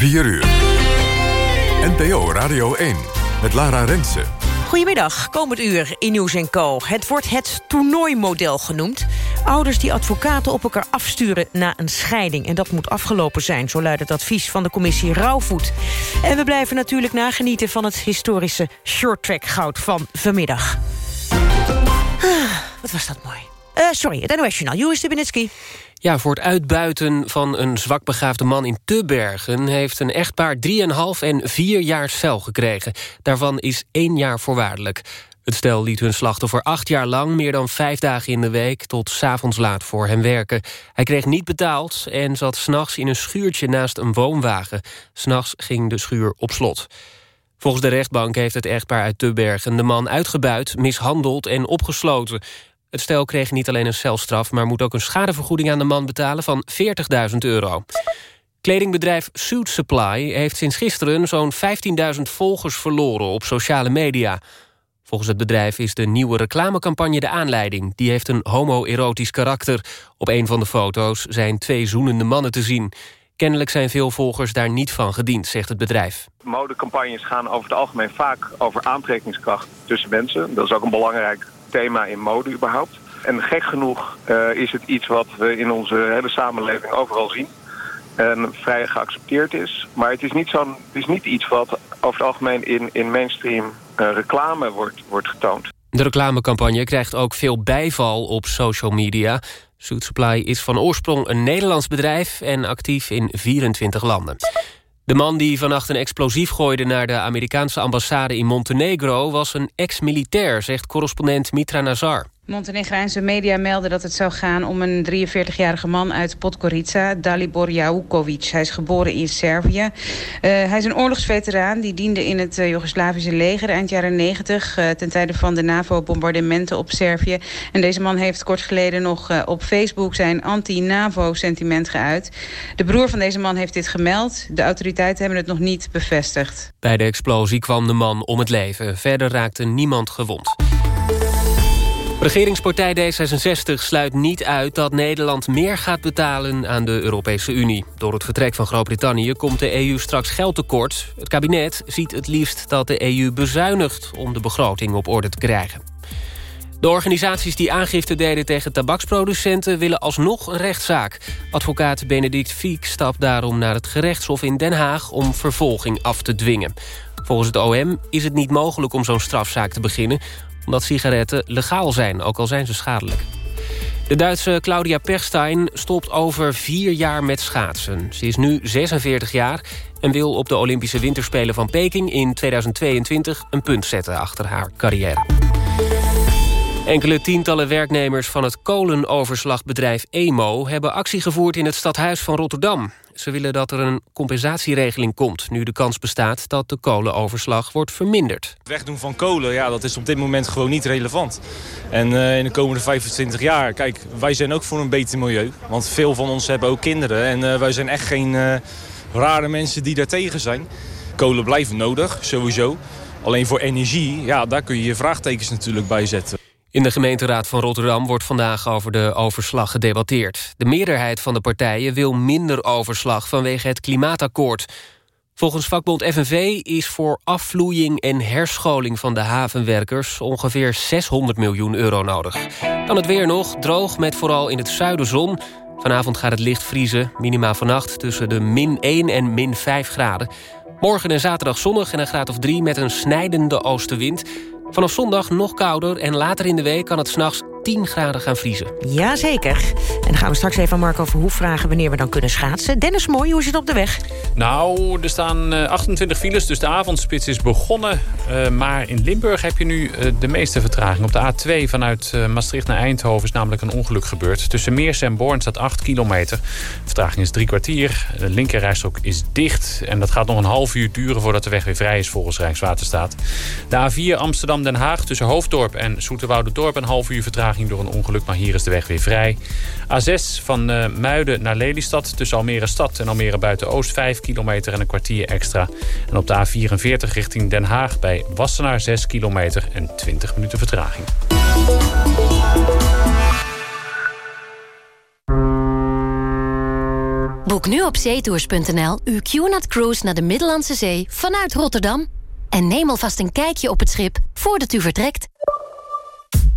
4 uur. NPO Radio 1 met Lara Rensen. Goedemiddag, komend uur in Nieuws Co. Het wordt het toernooimodel genoemd. Ouders die advocaten op elkaar afsturen na een scheiding. En dat moet afgelopen zijn, zo luidt het advies van de commissie Rauwvoet. En we blijven natuurlijk nagenieten van het historische shorttrack goud van vanmiddag. Ah, wat was dat mooi. Uh, sorry, het NOS Journaal. Joris Stubinitsky. Ja, voor het uitbuiten van een zwakbegaafde man in Tubbergen... heeft een echtpaar 3,5 en 4 jaar cel gekregen. Daarvan is één jaar voorwaardelijk. Het stel liet hun slachtoffer acht jaar lang... meer dan vijf dagen in de week tot s avonds laat voor hem werken. Hij kreeg niet betaald en zat s'nachts in een schuurtje naast een woonwagen. S'nachts ging de schuur op slot. Volgens de rechtbank heeft het echtpaar uit Tubbergen de man uitgebuit, mishandeld en opgesloten. Het stel kreeg niet alleen een celstraf... maar moet ook een schadevergoeding aan de man betalen van 40.000 euro. Kledingbedrijf Suit Supply heeft sinds gisteren zo'n 15.000 volgers verloren op sociale media. Volgens het bedrijf is de nieuwe reclamecampagne de aanleiding. Die heeft een homoerotisch karakter. Op een van de foto's zijn twee zoenende mannen te zien. Kennelijk zijn veel volgers daar niet van gediend, zegt het bedrijf. Modecampagnes gaan over het algemeen vaak over aantrekkingskracht tussen mensen. Dat is ook een belangrijk thema in mode überhaupt. En gek genoeg uh, is het iets wat we in onze hele samenleving overal zien. En vrij geaccepteerd is. Maar het is niet, zo'n, is niet iets wat over het algemeen in, in mainstream uh, reclame wordt, wordt getoond. De reclamecampagne krijgt ook veel bijval op social media. Suit Supply is van oorsprong een Nederlands bedrijf... en actief in 24 landen. De man die vannacht een explosief gooide naar de Amerikaanse ambassade in Montenegro... was een ex-militair, zegt correspondent Mitra Nazar. Montenegraanse media melden dat het zou gaan om een 43-jarige man uit Podgorica, Dalibor Jaukovic. Hij is geboren in Servië. Uh, hij is een oorlogsveteraan, die diende in het uh, Joegoslavische leger eind jaren 90... Uh, ten tijde van de NAVO-bombardementen op Servië. En deze man heeft kort geleden nog op Facebook zijn anti-NAVO-sentiment geuit. De broer van deze man heeft dit gemeld. De autoriteiten hebben het nog niet bevestigd. Bij de explosie kwam de man om het leven. Verder raakte niemand gewond. Regeringspartij D66 sluit niet uit dat Nederland meer gaat betalen aan de Europese Unie. Door het vertrek van Groot-Brittannië komt de EU straks geld tekort. Het kabinet ziet het liefst dat de EU bezuinigt om de begroting op orde te krijgen. De organisaties die aangifte deden tegen tabaksproducenten... willen alsnog een rechtszaak. Advocaat Benedict Fiek stapt daarom naar het gerechtshof in Den Haag... om vervolging af te dwingen. Volgens het OM is het niet mogelijk om zo'n strafzaak te beginnen omdat sigaretten legaal zijn, ook al zijn ze schadelijk. De Duitse Claudia Perstein stopt over vier jaar met schaatsen. Ze is nu 46 jaar en wil op de Olympische Winterspelen van Peking in 2022 een punt zetten achter haar carrière. Enkele tientallen werknemers van het kolenoverslagbedrijf EMO... hebben actie gevoerd in het stadhuis van Rotterdam. Ze willen dat er een compensatieregeling komt... nu de kans bestaat dat de kolenoverslag wordt verminderd. Het wegdoen van kolen, ja, dat is op dit moment gewoon niet relevant. En uh, in de komende 25 jaar, kijk, wij zijn ook voor een beter milieu. Want veel van ons hebben ook kinderen. En uh, wij zijn echt geen uh, rare mensen die daar tegen zijn. Kolen blijven nodig, sowieso. Alleen voor energie, ja, daar kun je je vraagtekens natuurlijk bij zetten. In de gemeenteraad van Rotterdam wordt vandaag over de overslag gedebatteerd. De meerderheid van de partijen wil minder overslag vanwege het klimaatakkoord. Volgens vakbond FNV is voor afvloeiing en herscholing van de havenwerkers... ongeveer 600 miljoen euro nodig. Dan het weer nog, droog met vooral in het zuiden zon. Vanavond gaat het licht vriezen, minimaal vannacht tussen de min 1 en min 5 graden. Morgen en zaterdag zonnig en een graad of 3 met een snijdende oostenwind. Vanaf zondag nog kouder en later in de week kan het s'nachts 10 graden gaan vriezen. Jazeker. En dan gaan we straks even aan Marco Verhoef vragen... wanneer we dan kunnen schaatsen. Dennis Mooi, hoe is het op de weg? Nou, er staan 28 eh, files, dus de avondspits is begonnen. Uh, maar in Limburg heb je nu uh, de meeste vertraging. Op de A2 vanuit uh, Maastricht naar Eindhoven is namelijk een ongeluk gebeurd. Tussen Meers en Born staat 8 kilometer. Vertraging is drie kwartier. De linkerrijstrook is dicht. En dat gaat nog een half uur duren voordat de weg weer vrij is volgens Rijkswaterstaat. De A4 Amsterdam-Den Haag tussen Hoofddorp en Dorp een half uur vertraging door een ongeluk, maar hier is de weg weer vrij. A6 van uh, Muiden naar Lelystad tussen Almere Stad en Almere Buiten-Oost 5 kilometer en een kwartier extra. En op de A44 richting Den Haag bij Wassenaar 6 kilometer en 20 minuten vertraging. Boek nu op zeetours.nl uw QNAT Cruise naar de Middellandse Zee vanuit Rotterdam. En neem alvast een kijkje op het schip voordat u vertrekt.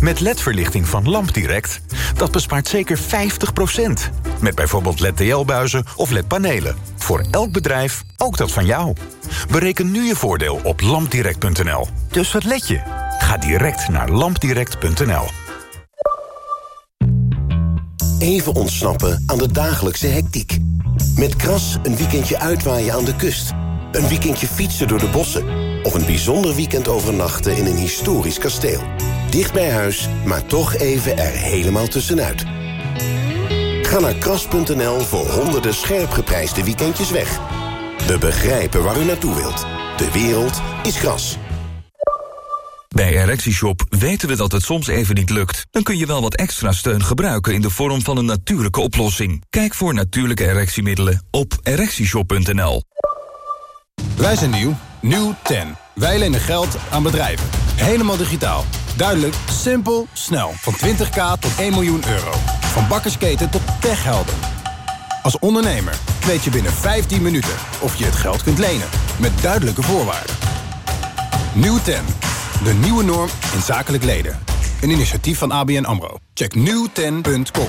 Met LED-verlichting van LampDirect, dat bespaart zeker 50%. Met bijvoorbeeld LED-TL-buizen of LED-panelen. Voor elk bedrijf, ook dat van jou. Bereken nu je voordeel op lampdirect.nl. Dus wat let je? Ga direct naar lampdirect.nl. Even ontsnappen aan de dagelijkse hectiek. Met Kras een weekendje uitwaaien aan de kust. Een weekendje fietsen door de bossen. Of een bijzonder weekend overnachten in een historisch kasteel. Dicht bij huis, maar toch even er helemaal tussenuit. Ga naar kras.nl voor honderden scherp geprijsde weekendjes weg. We begrijpen waar u naartoe wilt. De wereld is gras. Bij ErectieShop weten we dat het soms even niet lukt. Dan kun je wel wat extra steun gebruiken in de vorm van een natuurlijke oplossing. Kijk voor natuurlijke erectiemiddelen op ErectieShop.nl. Wij zijn nieuw. Nieuw 10. Wij lenen geld aan bedrijven. Helemaal digitaal. Duidelijk, simpel, snel. Van 20k tot 1 miljoen euro. Van bakkersketen tot techhelden. Als ondernemer weet je binnen 15 minuten of je het geld kunt lenen. Met duidelijke voorwaarden. Nieuw 10. De nieuwe norm in zakelijk leden. Een initiatief van ABN AMRO. Check nieuwten.com.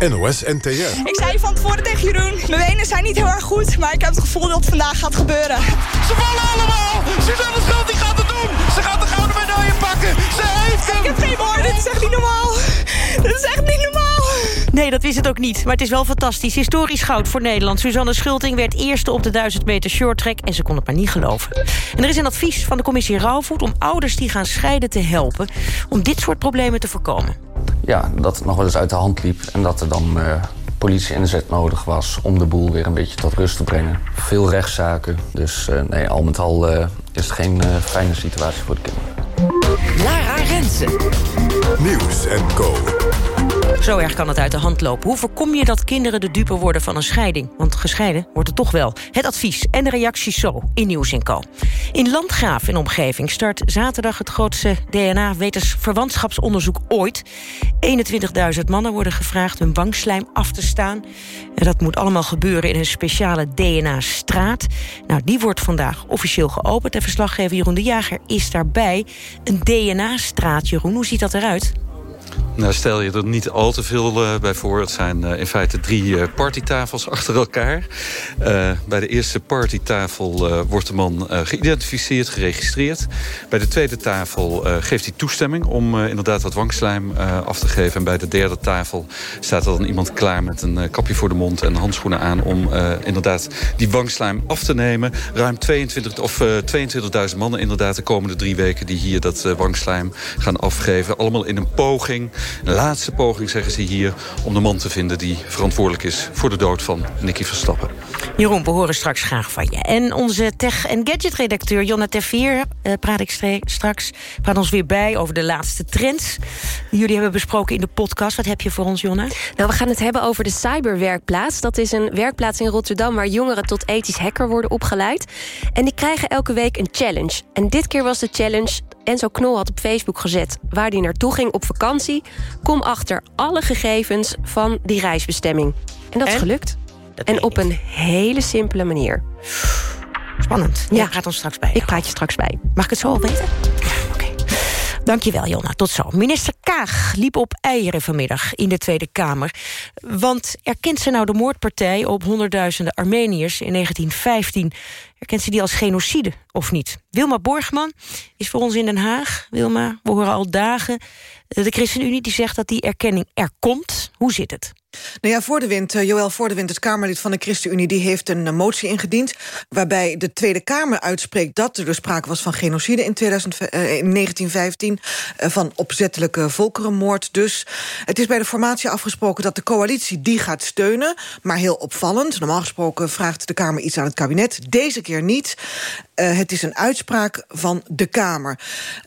NOS NTR. Ik zei van tevoren tegen Jeroen, mijn benen zijn niet heel erg goed, maar ik heb het gevoel dat het vandaag gaat gebeuren. Ze vallen allemaal! Suzanne Schult die gaat het doen! Ze gaat de gouden medaille pakken! Ze heeft hem! Ik heb geen woorden, dit is echt niet normaal. Dit is echt niet normaal. Nee, dat is het ook niet. Maar het is wel fantastisch. Historisch goud voor Nederland. Suzanne Schulting werd eerste op de 1000 meter shorttrack... en ze kon het maar niet geloven. En er is een advies van de commissie Rauwvoet... om ouders die gaan scheiden te helpen... om dit soort problemen te voorkomen. Ja, dat het nog wel eens uit de hand liep... en dat er dan uh, politie-inzet nodig was... om de boel weer een beetje tot rust te brengen. Veel rechtszaken. Dus uh, nee, al met al uh, is het geen fijne situatie voor de kinderen. Lara Rensen. Nieuws en Co. Zo erg kan het uit de hand lopen. Hoe voorkom je dat kinderen de dupe worden van een scheiding? Want gescheiden wordt het toch wel. Het advies en de reacties zo in Nieuws Co. In Landgraaf in omgeving start zaterdag het grootste DNA-verwantschapsonderzoek ooit. 21.000 mannen worden gevraagd hun wangslijm af te staan. En dat moet allemaal gebeuren in een speciale DNA-straat. Nou, die wordt vandaag officieel geopend. En verslaggever Jeroen de Jager is daarbij. Een DNA-straat, Jeroen, hoe ziet dat eruit? Nou, stel je er niet al te veel uh, bij voor. Het zijn uh, in feite drie uh, partytafels achter elkaar. bij de eerste partytafel wordt de man geïdentificeerd, geregistreerd. Bij de tweede tafel geeft hij toestemming om inderdaad wat wangslijm af te geven. En bij de derde tafel staat er dan iemand klaar met een kapje voor de mond en handschoenen aan... om inderdaad die wangslijm af te nemen. Ruim 22.000 of 22 mannen inderdaad de komende drie weken... die hier dat wangslijm gaan afgeven. Allemaal in een poging een laatste poging, zeggen ze hier... om de man te vinden die verantwoordelijk is voor de dood van Nicky Verstappen. Jeroen, we horen straks graag van je. En onze tech- en gadget-redacteur Jonna Terveer uh, praat ik straks praat ons weer bij over de laatste trends... die jullie hebben besproken in de podcast. Wat heb je voor ons, Jonna? Nou, we gaan het hebben over de Cyberwerkplaats. Dat is een werkplaats in Rotterdam... waar jongeren tot ethisch hacker worden opgeleid. En die krijgen elke week een challenge. En dit keer was de challenge Enzo Knol had op Facebook gezet waar hij naartoe ging op vakantie. Kom achter alle gegevens van die reisbestemming. En dat is gelukt. en op een hele simpele manier. Spannend. Ja. Je praat ons straks bij. Ik praat je straks bij. Mag ik het zo al weten? Oké. Okay. Dankjewel, Jonna. Tot zo. Minister Kaag liep op eieren vanmiddag in de Tweede Kamer. Want erkent ze nou de moordpartij op honderdduizenden Armeniërs in 1915? Erkent ze die als genocide of niet? Wilma Borgman is voor ons in Den Haag. Wilma, we horen al dagen de ChristenUnie die zegt dat die erkenning er komt. Hoe zit het? Nou ja, voor de wind, uh, Joël Voor het Kamerlid van de ChristenUnie... die heeft een uh, motie ingediend waarbij de Tweede Kamer uitspreekt... dat er dus sprake was van genocide in, 2000, uh, in 1915... van opzettelijke volkerenmoord dus. Het is bij de formatie afgesproken dat de coalitie die gaat steunen... maar heel opvallend. Normaal gesproken vraagt de Kamer iets aan het kabinet. Deze keer niet. Uh, het is een uitspraak van de Kamer.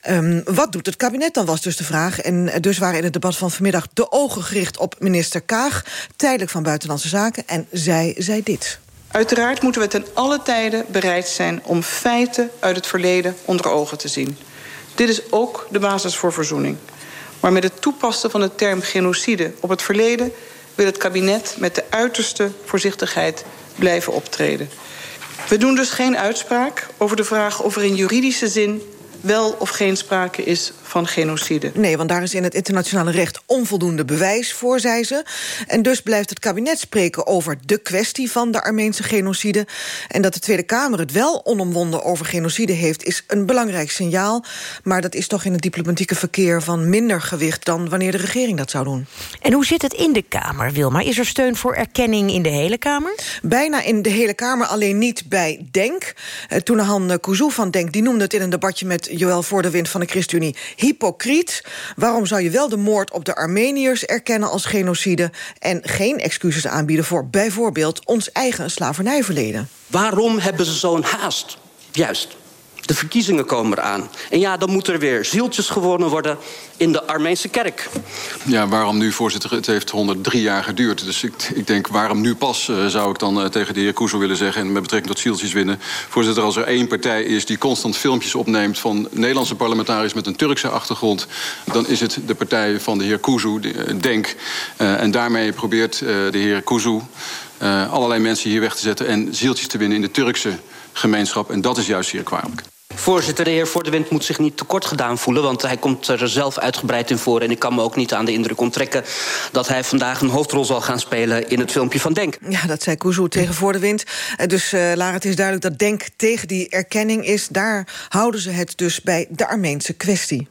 Um, wat doet het kabinet dan, was dus de vraag. En dus waren in het debat van vanmiddag de ogen gericht op minister Kaag... tijdelijk van Buitenlandse Zaken, en zij zei dit. Uiteraard moeten we ten alle tijden bereid zijn... om feiten uit het verleden onder ogen te zien. Dit is ook de basis voor verzoening. Maar met het toepassen van de term genocide op het verleden... wil het kabinet met de uiterste voorzichtigheid blijven optreden. We doen dus geen uitspraak over de vraag of er in juridische zin wel of geen sprake is van genocide. Nee, want daar is in het internationale recht onvoldoende bewijs voor, zei ze. En dus blijft het kabinet spreken over de kwestie van de Armeense genocide. En dat de Tweede Kamer het wel onomwonden over genocide heeft... is een belangrijk signaal. Maar dat is toch in het diplomatieke verkeer van minder gewicht... dan wanneer de regering dat zou doen. En hoe zit het in de Kamer, Wilma? Is er steun voor erkenning in de hele Kamer? Bijna in de hele Kamer, alleen niet bij DENK. Eh, toen Han Kouzou van DENK die noemde het in een debatje... met Joël Voordewind van de ChristenUnie hypocriet. Waarom zou je wel de moord op de Armeniërs erkennen als genocide... en geen excuses aanbieden voor bijvoorbeeld ons eigen slavernijverleden? Waarom hebben ze zo'n haast? Juist. De verkiezingen komen eraan. En ja, dan moet er weer zieltjes gewonnen worden in de Armeense kerk. Ja, waarom nu, voorzitter? Het heeft 103 jaar geduurd. Dus ik, ik denk, waarom nu pas, uh, zou ik dan uh, tegen de heer Koezo willen zeggen... en met betrekking tot zieltjes winnen. Voorzitter, als er één partij is die constant filmpjes opneemt... van Nederlandse parlementariërs met een Turkse achtergrond... dan is het de partij van de heer de, uh, Denk. en daarmee probeert de heer Kuzu allerlei mensen hier weg te zetten... en zieltjes te winnen in de Turkse gemeenschap. En dat is juist hier kwalijk. Voorzitter, de heer Voor de Wind moet zich niet tekort gedaan voelen... want hij komt er zelf uitgebreid in voor... en ik kan me ook niet aan de indruk onttrekken... dat hij vandaag een hoofdrol zal gaan spelen in het filmpje van Denk. Ja, dat zei Kuzu tegen Voor de Wind. Dus uh, Lara, het is duidelijk dat Denk tegen die erkenning is. Daar houden ze het dus bij de Armeense kwestie.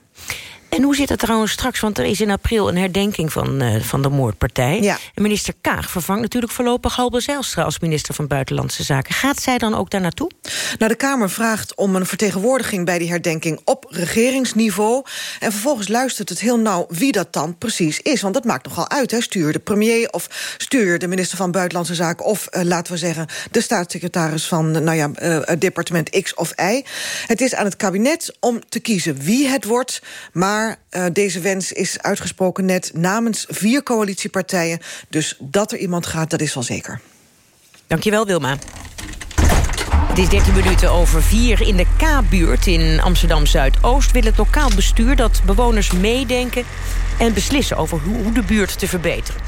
En hoe zit het trouwens straks? Want er is in april een herdenking van, uh, van de moordpartij. Ja. En minister Kaag vervangt natuurlijk voorlopig Halbe Zijlstra... als minister van Buitenlandse Zaken. Gaat zij dan ook daar naartoe? Nou, de Kamer vraagt om een vertegenwoordiging bij die herdenking... op regeringsniveau. En vervolgens luistert het heel nauw wie dat dan precies is. Want dat maakt nogal uit, hè? Stuur de premier of stuur de minister van Buitenlandse Zaken... of, uh, laten we zeggen, de staatssecretaris van nou ja, uh, departement X of Y. Het is aan het kabinet om te kiezen wie het wordt... maar uh, deze wens is uitgesproken net namens vier coalitiepartijen. Dus dat er iemand gaat, dat is wel zeker. Dankjewel, Wilma. Het is 13 minuten over vier in de K-buurt in Amsterdam-Zuidoost... wil het lokaal bestuur dat bewoners meedenken en beslissen... over hoe de buurt te verbeteren.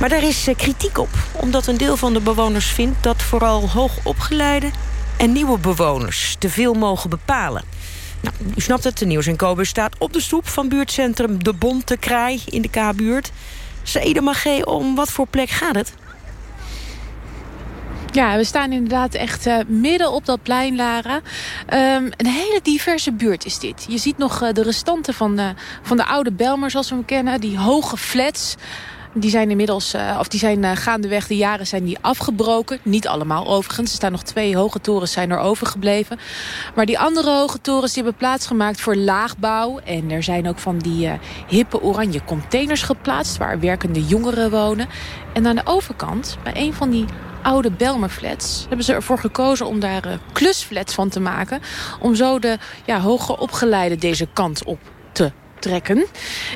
Maar daar is kritiek op, omdat een deel van de bewoners vindt... dat vooral hoogopgeleide en nieuwe bewoners te veel mogen bepalen. Nou, u snapt het, de Nieuws en Kobe staat op de stoep van buurtcentrum De Bonte Kraai in de K-buurt. Saïda Magé, om wat voor plek gaat het? Ja, we staan inderdaad echt uh, midden op dat plein, Lara. Um, een hele diverse buurt is dit. Je ziet nog uh, de restanten van de, van de oude Belmer, zoals we hem kennen. Die hoge flats. Die zijn inmiddels, uh, of die zijn uh, gaandeweg de jaren zijn die afgebroken. Niet allemaal overigens. Er staan nog twee hoge torens zijn er overgebleven. Maar die andere hoge torens die hebben plaatsgemaakt voor laagbouw. En er zijn ook van die uh, hippe oranje containers geplaatst... waar werkende jongeren wonen. En aan de overkant, bij een van die oude Belmerflats... hebben ze ervoor gekozen om daar uh, klusflats van te maken. Om zo de ja, hoger opgeleide deze kant op te trekken.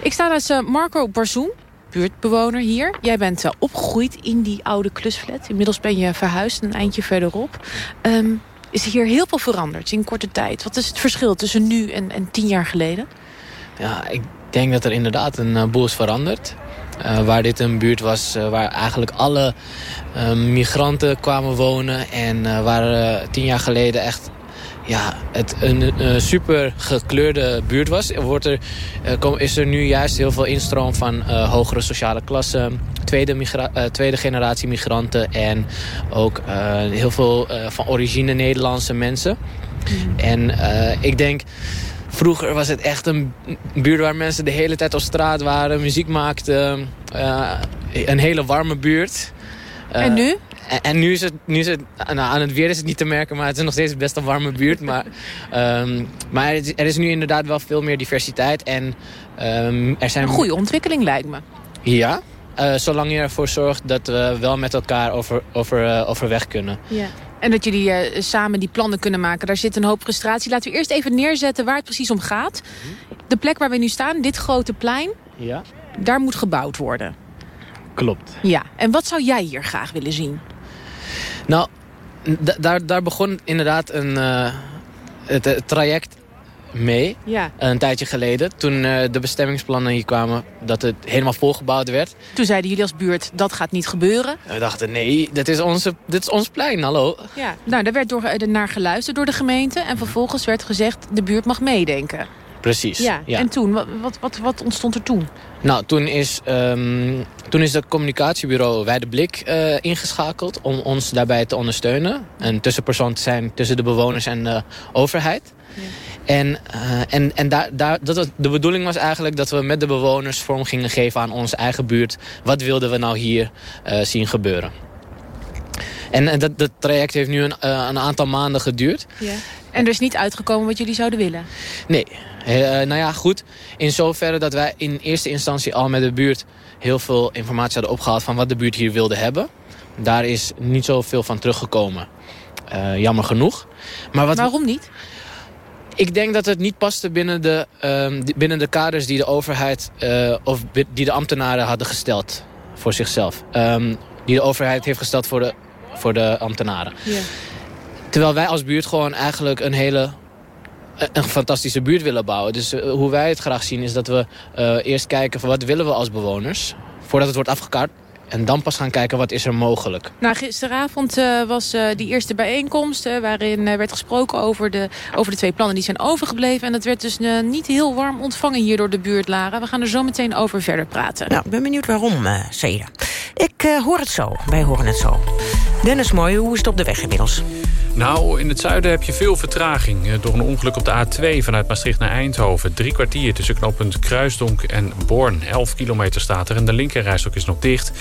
Ik sta naast Marco Barzoen buurtbewoner hier. Jij bent uh, opgegroeid in die oude klusflat. Inmiddels ben je verhuisd een eindje verderop. Um, is hier heel veel veranderd in korte tijd? Wat is het verschil tussen nu en, en tien jaar geleden? Ja, ik denk dat er inderdaad een uh, boel is veranderd. Uh, waar dit een buurt was waar eigenlijk alle migranten kwamen wonen. En waar tien jaar geleden echt ja, het een, een super gekleurde buurt was. Wordt er, is er nu juist heel veel instroom van hogere sociale klassen. Tweede, migra tweede generatie migranten. En ook heel veel van origine Nederlandse mensen. Mm. En ik denk vroeger was het echt een buurt waar mensen de hele tijd op straat waren, muziek maakten. Uh, een hele warme buurt. Uh, en nu? En, en, nu is het, nu is het nou, aan het weer is het niet te merken, maar het is nog steeds best een warme buurt. maar um, maar er is, er is, nu inderdaad wel veel meer diversiteit. En, um, er zijn... Een goede ontwikkeling lijkt me. Ja, uh, zolang je ervoor zorgt dat we wel met elkaar over, over, uh, overweg kunnen. Ja. En dat jullie uh, samen die plannen kunnen maken. Daar zit een hoop frustratie. Laten we eerst even neerzetten waar het precies om gaat. De plek waar we nu staan, dit grote plein. Ja. Daar moet gebouwd worden. Klopt. Ja. En wat zou jij hier graag willen zien? Nou, daar, daar begon inderdaad een, het, het traject mee. Ja. Een tijdje geleden. Toen uh, de bestemmingsplannen hier kwamen. Dat het helemaal volgebouwd werd. Toen zeiden jullie als buurt, dat gaat niet gebeuren. En we dachten, nee, dit is, onze, dit is ons plein, hallo. Ja, nou, daar werd door, er naar geluisterd door de gemeente. En vervolgens werd gezegd, de buurt mag meedenken. Precies. Ja, en toen, wat, wat, wat ontstond er toen? Nou, toen is, um, toen is het communicatiebureau Wijde Blik uh, ingeschakeld... om ons daarbij te ondersteunen. Een tussenpersoon te zijn tussen de bewoners en de overheid. Ja. En, uh, en, en daar, daar, dat was, de bedoeling was eigenlijk dat we met de bewoners vorm gingen geven aan onze eigen buurt. Wat wilden we nou hier uh, zien gebeuren? En, en dat, dat traject heeft nu een, een aantal maanden geduurd. Ja. En er is niet uitgekomen wat jullie zouden willen? Nee. Nou ja, goed. In zoverre dat wij in eerste instantie al met de buurt... heel veel informatie hadden opgehaald van wat de buurt hier wilde hebben. Daar is niet zoveel van teruggekomen. jammer genoeg. Maar wat Waarom niet? Ik denk dat het niet paste binnen de, um, binnen de kaders die de overheid of die de ambtenaren hadden gesteld voor zichzelf. Um, die de overheid heeft gesteld voor de, voor de ambtenaren. Yeah. Terwijl wij als buurt gewoon eigenlijk een hele een fantastische buurt willen bouwen. Dus uh, hoe wij het graag zien is dat we uh, eerst kijken van wat willen we als bewoners. Voordat het wordt afgekaart. En dan pas gaan kijken wat is er mogelijk. Nou, gisteravond uh, was uh, die eerste bijeenkomst... Uh, waarin werd gesproken over de, over de twee plannen die zijn overgebleven. En dat werd dus niet heel warm ontvangen hier door de buurt, Lara. We gaan er zo meteen over verder praten. Nou, ik ben benieuwd waarom, uh, Seda. Ik hoor het zo. Wij horen het zo. Dennis Mooi, hoe is het op de weg inmiddels? Nou, in het zuiden heb je veel vertraging. Door een ongeluk op de A2 vanuit Maastricht naar Eindhoven. Drie kwartier tussen knooppunt Kruisdonk en Born. 11 kilometer staat er en de linkerrijstok is nog dicht.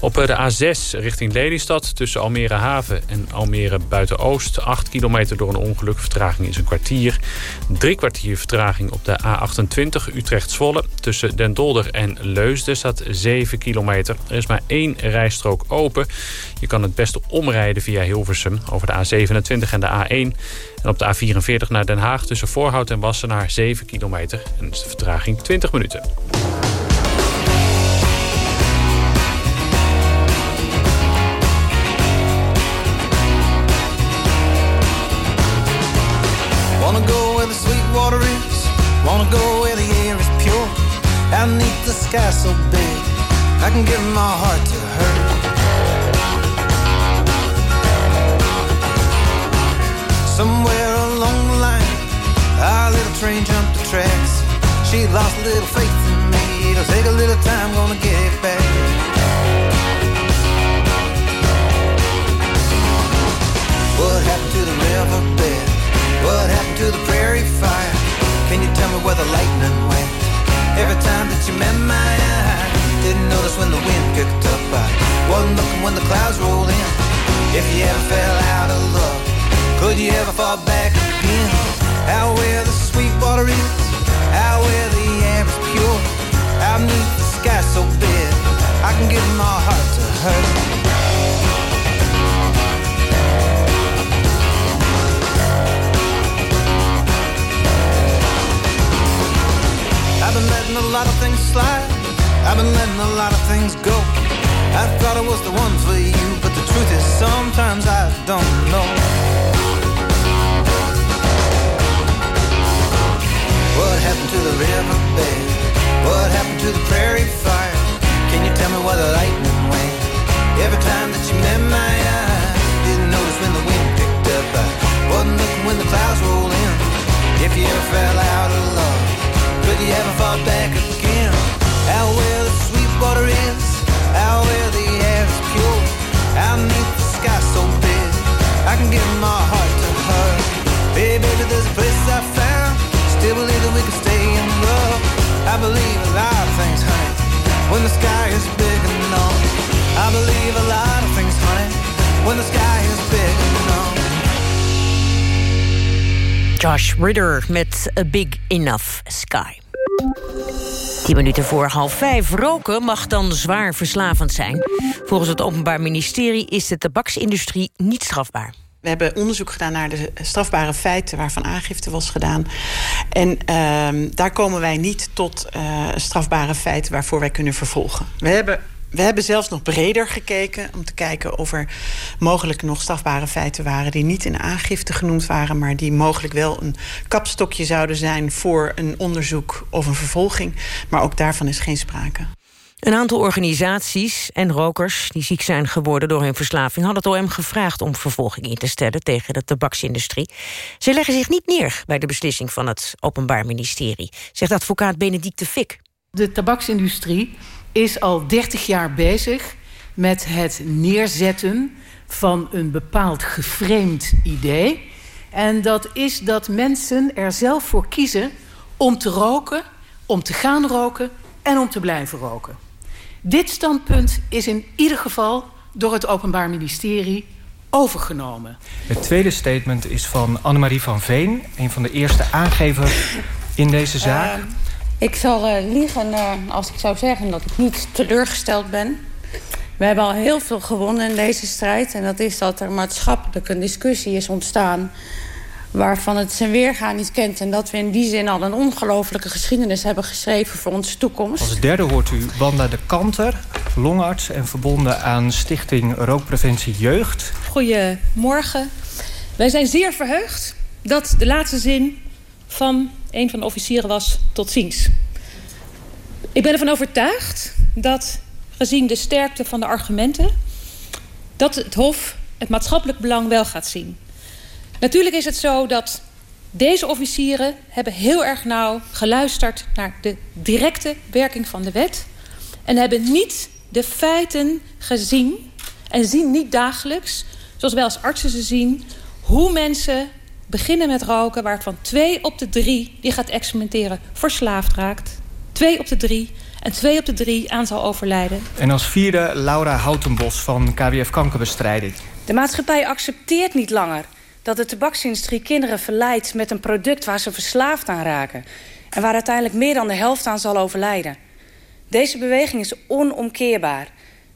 Op de A6 richting Lelystad tussen Almere Haven en Almere Buiten-Oost. 8 kilometer door een ongeluk. Vertraging is een kwartier. Drie kwartier vertraging op de A28 Utrecht-Zwolle. Tussen Den Dolder en Leusden staat 7 kilometer. Er is maar één rijstrook open. Je kan het beste omrijden via Hilversum over de A27 en de A1. En op de A44 naar Den Haag tussen Voorhout en Wassenaar 7 kilometer. En is de vertraging 20 minuten. Sky so big I can give my heart to her Somewhere along the line, our little train jumped the tracks. She lost a little faith in me. It'll take a little time, gonna get it back. What happened to the riverbed? What happened to the prairie fire? Can you tell me where the lightning went? Every time that you met my eye, didn't notice when the wind picked up. I wasn't looking when the clouds rolled in. If you ever fell out of love. Could you ever fall back again? Out where the sweet water is, out where the air is pure, out beneath the sky so big, I can give my heart to her. Letting a lot of things slide. I've been letting a lot of things go. I thought I was the one for you, but the truth is sometimes I don't know. What happened to the riverbed? What happened to the prairie fire? Can you tell me where the lightning went? Every time that you met my eye, didn't notice when the wind picked up. I wasn't looking when the clouds rolled in. If you ever fell out of love, but you haven't fought back again. Out where the sweet water is, out where the air is pure, out neath the sky so big, I can give my heart to her. Hey, baby, there's a place I found, still believe that we can stay in love. I believe a lot of things, honey, when the sky is big enough. I believe a lot of things, honey, when the sky is big enough. Josh Ridder met A Big Enough Sky. 10 minuten voor half vijf. Roken mag dan zwaar verslavend zijn. Volgens het Openbaar Ministerie is de tabaksindustrie niet strafbaar. We hebben onderzoek gedaan naar de strafbare feiten waarvan aangifte was gedaan. En uh, daar komen wij niet tot uh, strafbare feiten waarvoor wij kunnen vervolgen. We hebben we hebben zelfs nog breder gekeken om te kijken of er mogelijk nog strafbare feiten waren die niet in aangifte genoemd waren, maar die mogelijk wel een kapstokje zouden zijn voor een onderzoek of een vervolging. Maar ook daarvan is geen sprake. Een aantal organisaties en rokers die ziek zijn geworden door hun verslaving... hadden het OM gevraagd om vervolging in te stellen tegen de tabaksindustrie. Ze leggen zich niet neer bij de beslissing van het Openbaar Ministerie... zegt advocaat Benedicte Fik. De tabaksindustrie is al 30 jaar bezig met het neerzetten van een bepaald geframed idee. En dat is dat mensen er zelf voor kiezen om te roken, om te gaan roken en om te blijven roken. Dit standpunt is in ieder geval door het Openbaar Ministerie overgenomen. Het tweede statement is van Annemarie van Veen... een van de eerste aangevers in deze zaak. Uh, ik zal uh, liegen uh, als ik zou zeggen dat ik niet teleurgesteld ben. We hebben al heel veel gewonnen in deze strijd. En dat is dat er maatschappelijk een discussie is ontstaan waarvan het zijn weergaan niet kent... en dat we in die zin al een ongelofelijke geschiedenis hebben geschreven voor onze toekomst. Als derde hoort u Wanda de Kanter, longarts... en verbonden aan Stichting Rookpreventie Jeugd. Goedemorgen. Wij zijn zeer verheugd dat de laatste zin van een van de officieren was tot ziens. Ik ben ervan overtuigd dat, gezien de sterkte van de argumenten... dat het Hof het maatschappelijk belang wel gaat zien... Natuurlijk is het zo dat deze officieren hebben heel erg nauw geluisterd naar de directe werking van de wet. En hebben niet de feiten gezien en zien niet dagelijks, zoals wij als artsen ze zien, hoe mensen beginnen met roken, waarvan twee op de drie die gaat experimenteren verslaafd raakt. Twee op de drie en twee op de drie aan zal overlijden. En als vierde Laura Houtenbos van KWF Kankerbestrijding. De maatschappij accepteert niet langer dat de tabaksindustrie kinderen verleidt met een product waar ze verslaafd aan raken. En waar uiteindelijk meer dan de helft aan zal overlijden. Deze beweging is onomkeerbaar.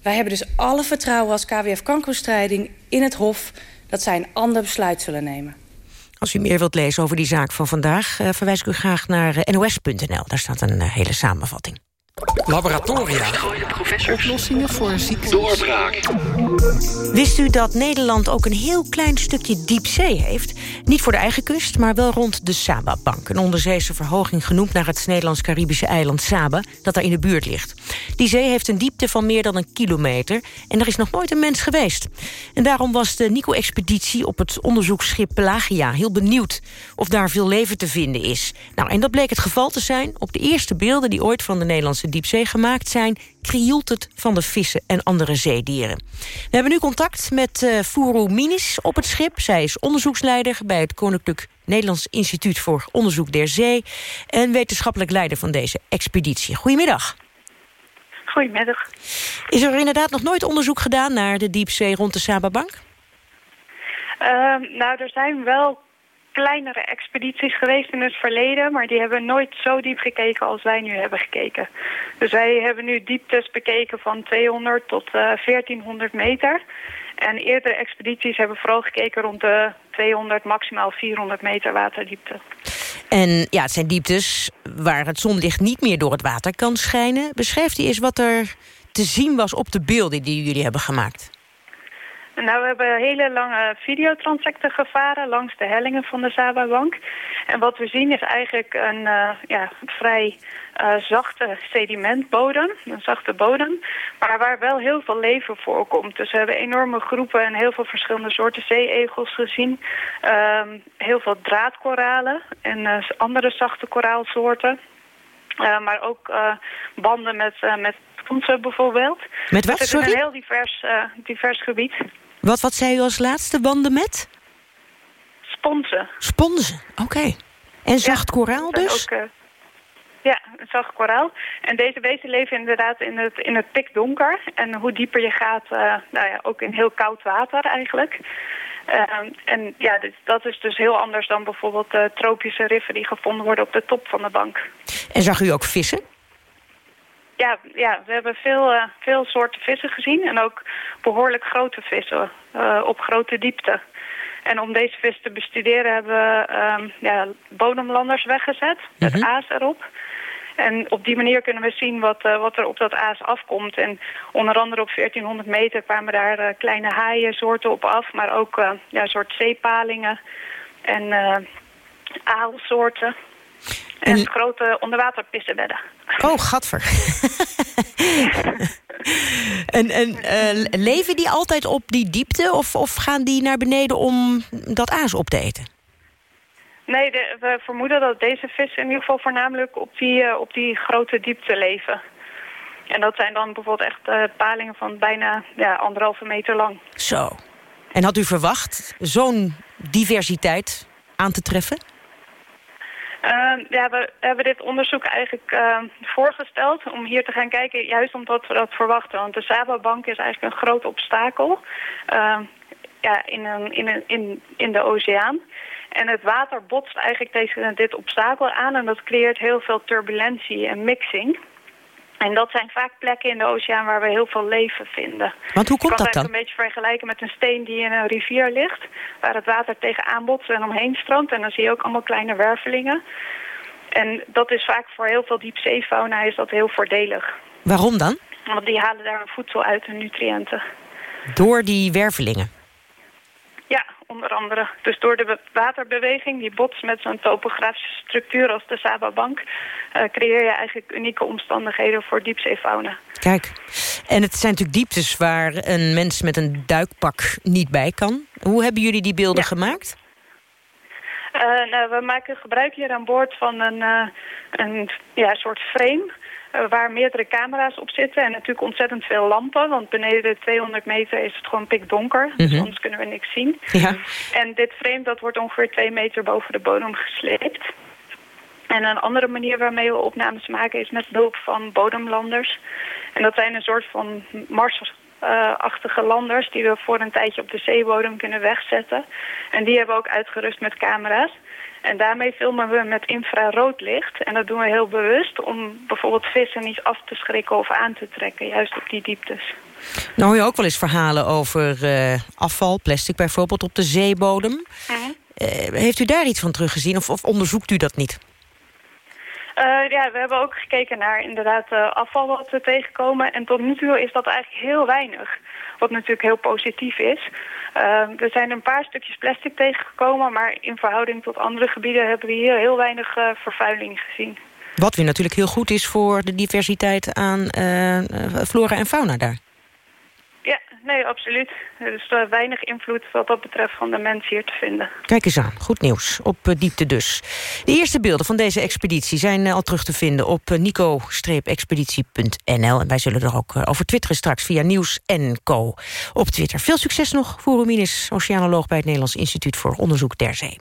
Wij hebben dus alle vertrouwen als KWF Kankerbestrijding in het Hof... dat zij een ander besluit zullen nemen. Als u meer wilt lezen over die zaak van vandaag... Uh, verwijs ik u graag naar uh, nos.nl. Daar staat een uh, hele samenvatting. Laboratoria. Oplossingen voor ziektes. Doorbraak. Wist u dat Nederland ook een heel klein stukje diepzee heeft? Niet voor de eigen kust, maar wel rond de Saba-bank. Een onderzeese verhoging genoemd naar het Nederlands-Caribische eiland Saba... dat daar in de buurt ligt. Die zee heeft een diepte van meer dan een kilometer... en er is nog nooit een mens geweest. En daarom was de Nico-expeditie op het onderzoeksschip Pelagia... heel benieuwd of daar veel leven te vinden is. Nou, en dat bleek het geval te zijn op de eerste beelden... die ooit van de Nederlandse diepzee gemaakt zijn... krioelt het van de vissen en andere zeedieren. We hebben nu contact met uh, Furu Minis op het schip. Zij is onderzoeksleider bij het Koninklijk Nederlands Instituut voor Onderzoek der Zee... en wetenschappelijk leider van deze expeditie. Goedemiddag. Goedemiddag. Is er inderdaad nog nooit onderzoek gedaan naar de diepzee rond de Sababank? Uh, nou, er zijn wel kleinere expedities geweest in het verleden... maar die hebben nooit zo diep gekeken als wij nu hebben gekeken. Dus wij hebben nu dieptes bekeken van 200 tot uh, 1400 meter... En eerdere expedities hebben vooral gekeken rond de 200, maximaal 400 meter waterdiepte. En ja, het zijn dieptes waar het zonlicht niet meer door het water kan schijnen. Beschrijft u eens wat er te zien was op de beelden die jullie hebben gemaakt. Nou, we hebben hele lange videotransecten gevaren langs de hellingen van de Saba-bank. En wat we zien is eigenlijk een uh, ja, vrij uh, zachte sedimentbodem, een zachte bodem, maar waar wel heel veel leven voorkomt. Dus we hebben enorme groepen en heel veel verschillende soorten zeeegels gezien. Uh, heel veel draadkoralen en uh, andere zachte koraalsoorten. Maar ook banden met, met fondsen bijvoorbeeld. Met wat, Het is sorry? een heel divers, divers gebied. Wat, wat zei u als laatste? Banden met? Sponsen. Sponsen, oké. Okay. En zacht ja, koraal dus? Ook, ja, zacht koraal. En deze beesten leven inderdaad in het, in het pikdonker. En hoe dieper je gaat, uh, nou ja, ook in heel koud water eigenlijk. Ehm, en ja, dit, dat is dus heel anders dan bijvoorbeeld de tropische riffen die gevonden worden op de top van de bank. En zag u ook vissen? Ja, ja we hebben veel, uh, veel soorten vissen gezien en ook behoorlijk grote vissen uh, op grote diepte. En om deze vis te bestuderen hebben we um, ja, bodemlanders weggezet met -hmm. aas erop. En op die manier kunnen we zien wat, uh, wat er op dat aas afkomt. En onder andere op 1400 meter kwamen daar uh, kleine haaiensoorten op af. Maar ook uh, ja, een soort zeepalingen en aalsoorten. En, en grote onderwaterpissenbedden. Oh, gadver. en en leven die altijd op die diepte? Of, of gaan die naar beneden om dat aas op te eten? Nee, de, we vermoeden dat deze vissen in ieder geval voornamelijk op die, uh, op die grote diepte leven. En dat zijn dan bijvoorbeeld echt uh, palingen van bijna ja, anderhalve meter lang. Zo. En had u verwacht zo'n diversiteit aan te treffen? Uh, ja, we hebben dit onderzoek eigenlijk uh, voorgesteld om hier te gaan kijken, juist omdat we dat verwachten. Want de Saba-bank is eigenlijk een groot obstakel uh, ja, in, een, in, een, in, in de oceaan. En het water botst eigenlijk tegen dit obstakel aan en dat creëert heel veel turbulentie en mixing. En dat zijn vaak plekken in de oceaan waar we heel veel leven vinden. Want hoe komt dat dan? Ik kan het een beetje vergelijken met een steen die in een rivier ligt... waar het water tegenaan botst en omheen stroomt. En dan zie je ook allemaal kleine wervelingen. En dat is vaak voor heel veel diepzeefauna is dat heel voordelig. Waarom dan? Want die halen daar hun voedsel uit en nutriënten. Door die wervelingen? Ja, onder andere. Dus door de waterbeweging die botst met zo'n topografische structuur als de Saba-bank... Uh, creëer je eigenlijk unieke omstandigheden voor diepzeefauna. Kijk, en het zijn natuurlijk dieptes waar een mens met een duikpak niet bij kan. Hoe hebben jullie die beelden ja. gemaakt? Uh, nou, we maken gebruik hier aan boord van een, uh, een ja, soort frame... Uh, waar meerdere camera's op zitten en natuurlijk ontzettend veel lampen. Want beneden de 200 meter is het gewoon pikdonker. Mm -hmm. Dus anders kunnen we niks zien. Ja. En dit frame dat wordt ongeveer twee meter boven de bodem gesleept. En een andere manier waarmee we opnames maken is met behulp van bodemlanders. En dat zijn een soort van marsachtige landers die we voor een tijdje op de zeebodem kunnen wegzetten. En die hebben we ook uitgerust met camera's. En daarmee filmen we met infraroodlicht. En dat doen we heel bewust om bijvoorbeeld vissen niet af te schrikken of aan te trekken. Juist op die dieptes. Nou hoor je ook wel eens verhalen over uh, afval, plastic bijvoorbeeld, op de zeebodem. -hmm. uh, heeft u daar iets van teruggezien of, of onderzoekt u dat niet? Uh, ja, we hebben ook gekeken naar inderdaad uh, afval wat we tegenkomen. En tot nu toe is dat eigenlijk heel weinig. Wat natuurlijk heel positief is. Uh, er zijn een paar stukjes plastic tegengekomen. Maar in verhouding tot andere gebieden hebben we hier heel weinig vervuiling gezien. Wat weer natuurlijk heel goed is voor de diversiteit aan flora en fauna daar. Nee, absoluut. Er is uh, weinig invloed wat dat betreft van de mens hier te vinden. Kijk eens aan, goed nieuws. Op uh, diepte dus. De eerste beelden van deze expeditie zijn uh, al terug te vinden op nico-expeditie.nl. En wij zullen er ook over twitteren straks via Nieuws en Co. op Twitter. Veel succes nog voor oceanoloog bij het Nederlands Instituut voor Onderzoek der Zee.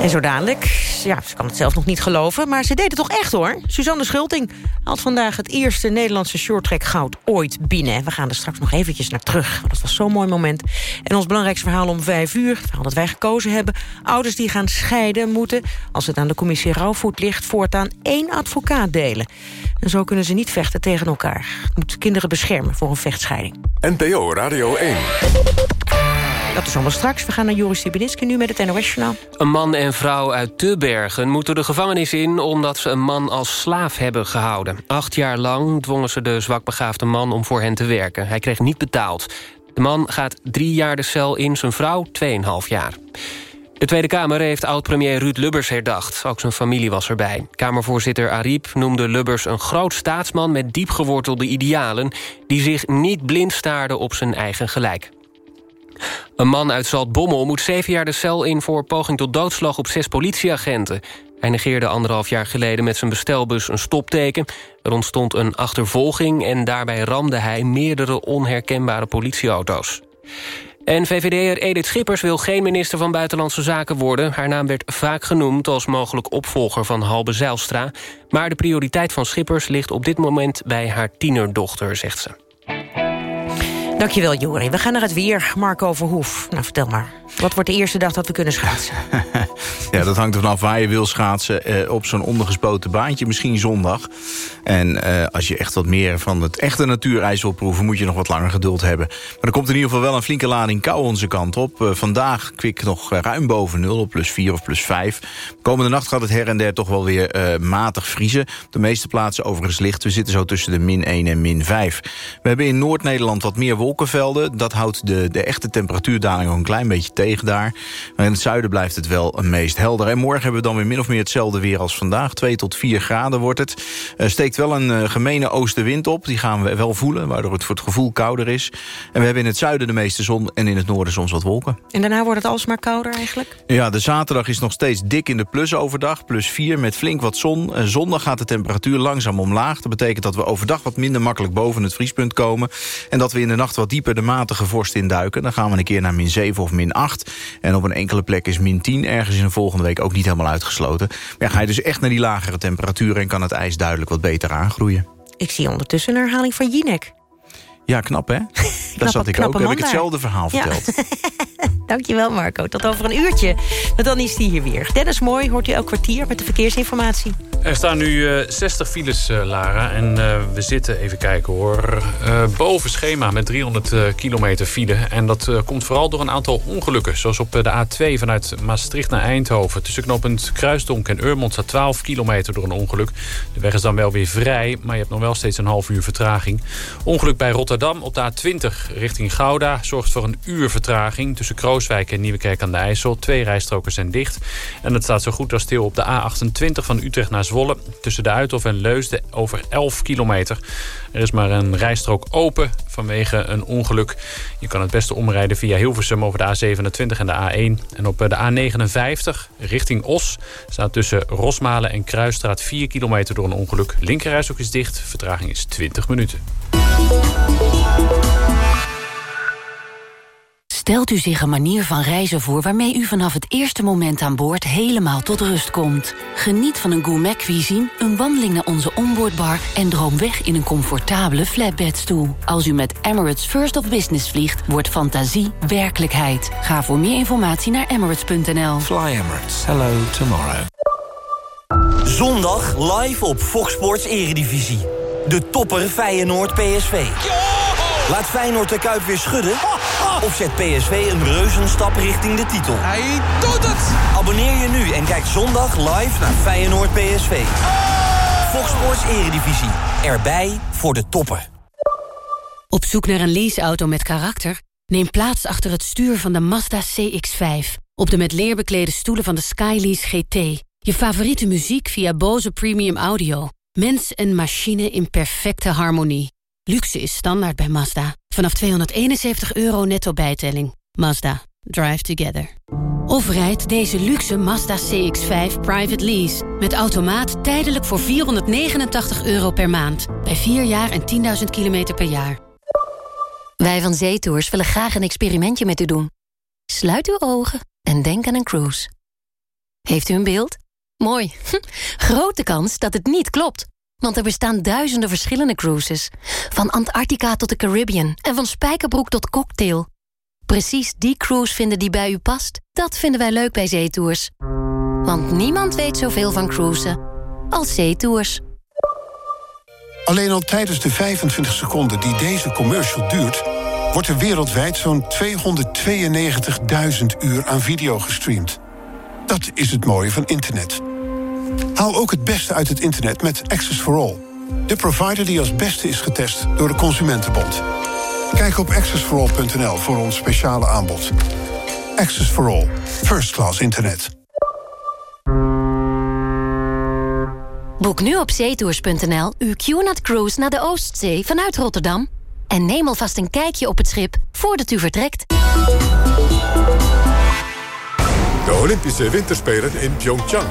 En zo dadelijk, ja, ze kan het zelf nog niet geloven... maar ze deed het toch echt, hoor. Suzanne Schulting haalt vandaag het eerste Nederlandse shorttrack goud ooit binnen. En we gaan er straks nog eventjes naar terug, dat was zo'n mooi moment. En ons belangrijkste verhaal om vijf uur, het verhaal dat wij gekozen hebben... ouders die gaan scheiden moeten, als het aan de commissie Rouwvoet ligt... voortaan één advocaat delen. En zo kunnen ze niet vechten tegen elkaar. Het moet kinderen beschermen voor een vechtscheiding. NPO Radio 1. Dat is allemaal straks. We gaan naar Joris Stibinitski nu met het NOS-journaal. Een man en vrouw uit Tubbergen moeten de gevangenis in... omdat ze een man als slaaf hebben gehouden. Acht jaar lang dwongen ze de zwakbegaafde man om voor hen te werken. Hij kreeg niet betaald. De man gaat drie jaar de cel in, zijn vrouw tweeënhalf jaar. De Tweede Kamer heeft oud-premier Ruud Lubbers herdacht. Ook zijn familie was erbij. Kamervoorzitter Ariep noemde Lubbers een groot staatsman... met diep gewortelde idealen... die zich niet blind staarde op zijn eigen gelijk. Een man uit Zaltbommel moet zeven jaar de cel in... voor poging tot doodslag op zes politieagenten. Hij negeerde anderhalf jaar geleden met zijn bestelbus een stopteken. Er ontstond een achtervolging en daarbij ramde hij... meerdere onherkenbare politieauto's. En VVD'er Edith Schippers wil geen minister van Buitenlandse Zaken worden. Haar naam werd vaak genoemd als mogelijk opvolger van Halbe Zijlstra. Maar de prioriteit van Schippers ligt op dit moment bij haar tienerdochter, zegt ze. Dankjewel, Jori. We gaan naar het weer. Marco Verhoef. Nou, vertel maar. Wat wordt de eerste dag dat we kunnen schaatsen? ja, dat hangt er vanaf waar je wil schaatsen. Eh, op zo'n ondergespoten baantje, misschien zondag. En eh, als je echt wat meer van het echte natuurijs wil proeven... moet je nog wat langer geduld hebben. Maar er komt in ieder geval wel een flinke lading kou onze kant op. Eh, vandaag kwik nog ruim boven nul, op plus 4 of plus 5. Komende nacht gaat het her en der toch wel weer eh, matig vriezen. De meeste plaatsen overigens licht. We zitten zo tussen de min 1 en min 5. We hebben in Noord-Nederland wat meer wolkenvelden. Dat houdt de, de echte temperatuurdaling een klein beetje tegen daar. Maar in het zuiden blijft het wel een meest helder. En morgen hebben we dan weer min of meer hetzelfde weer als vandaag. 2 tot 4 graden wordt het. Uh, steekt wel een uh, gemene oostenwind op. Die gaan we wel voelen, waardoor het voor het gevoel kouder is. En we hebben in het zuiden de meeste zon en in het noorden soms wat wolken. En daarna wordt het alsmaar kouder eigenlijk? Ja, de zaterdag is nog steeds dik in de plus overdag. Plus 4 met flink wat zon. Uh, zondag gaat de temperatuur langzaam omlaag. Dat betekent dat we overdag wat minder makkelijk boven het vriespunt komen. En dat we in de nacht wat dieper de matige vorst induiken. Dan gaan we een keer naar min 7 of min 8. En op een enkele plek is min 10 ergens in de volgende week ook niet helemaal uitgesloten. Maar ga je dus echt naar die lagere temperaturen... en kan het ijs duidelijk wat beter aangroeien. Ik zie ondertussen een herhaling van Jinek. Ja, knap hè? Daar zat ik ook. Heb ik hetzelfde verhaal Ja. verteld. Dankjewel Marco. Tot over een uurtje. Want dan is die hier weer. Dennis Mooi hoort u elk kwartier met de verkeersinformatie. Er staan nu eh, 60 files, eh, Lara. En eh, we zitten, even kijken hoor, eh, boven schema met 300 eh, kilometer file. En dat eh, komt vooral door een aantal ongelukken. Zoals op eh, de A2 vanuit Maastricht naar Eindhoven. Tussen knooppunt Kruisdonk en Urmond staat 12 kilometer door een ongeluk. De weg is dan wel weer vrij, maar je hebt nog wel steeds een half uur vertraging. Ongeluk bij Rotterdam op de A20 richting Gouda... zorgt voor een uur vertraging tussen Krooswijk en Nieuwekerk aan de IJssel. Twee rijstroken zijn dicht. En het staat zo goed als stil op de A28 van Utrecht naar Zwolle. Tussen de Uithof en Leusden over 11 kilometer. Er is maar een rijstrook open vanwege een ongeluk. Je kan het beste omrijden via Hilversum over de A27 en de A1. En op de A59 richting Os staat tussen Rosmalen en Kruisstraat 4 kilometer door een ongeluk. Linkerrijstrook is dicht, vertraging is 20 minuten. Stelt u zich een manier van reizen voor waarmee u vanaf het eerste moment aan boord helemaal tot rust komt. Geniet van een gourmet cuisine, een wandeling naar onze onboardbar en droom weg in een comfortabele flatbedstoel. Als u met Emirates First of Business vliegt, wordt fantasie werkelijkheid. Ga voor meer informatie naar emirates.nl. Fly Emirates. Hello tomorrow. Zondag live op Fox Sports Eredivisie. De topper Feyenoord PSV. Laat Feyenoord de Kuip weer schudden? Of zet PSV een reuzenstap richting de titel? Hij doet het! Abonneer je nu en kijk zondag live naar Feyenoord PSV. Fox Sports Eredivisie. Erbij voor de topper. Op zoek naar een leaseauto met karakter? Neem plaats achter het stuur van de Mazda CX-5. Op de met leer beklede stoelen van de Skylease GT. Je favoriete muziek via Bose Premium Audio. Mens en machine in perfecte harmonie. Luxe is standaard bij Mazda. Vanaf 271 euro netto bijtelling. Mazda. Drive together. Of rijd deze luxe Mazda CX-5 private lease. Met automaat tijdelijk voor 489 euro per maand. Bij 4 jaar en 10.000 kilometer per jaar. Wij van Zeetours willen graag een experimentje met u doen. Sluit uw ogen en denk aan een cruise. Heeft u een beeld? Mooi. Grote kans dat het niet klopt. Want er bestaan duizenden verschillende cruises. Van Antarctica tot de Caribbean en van spijkerbroek tot cocktail. Precies die cruise vinden die bij u past, dat vinden wij leuk bij Zeetours. Want niemand weet zoveel van cruisen als Zeetours. Alleen al tijdens de 25 seconden die deze commercial duurt... wordt er wereldwijd zo'n 292.000 uur aan video gestreamd. Dat is het mooie van internet. Haal ook het beste uit het internet met Access for All. De provider die als beste is getest door de Consumentenbond. Kijk op accessforall.nl voor ons speciale aanbod. Access for All. First class internet. Boek nu op zeetours.nl uw QNAT Cruise naar de Oostzee vanuit Rotterdam. En neem alvast een kijkje op het schip voordat u vertrekt. De Olympische Winterspelen in Pyeongchang.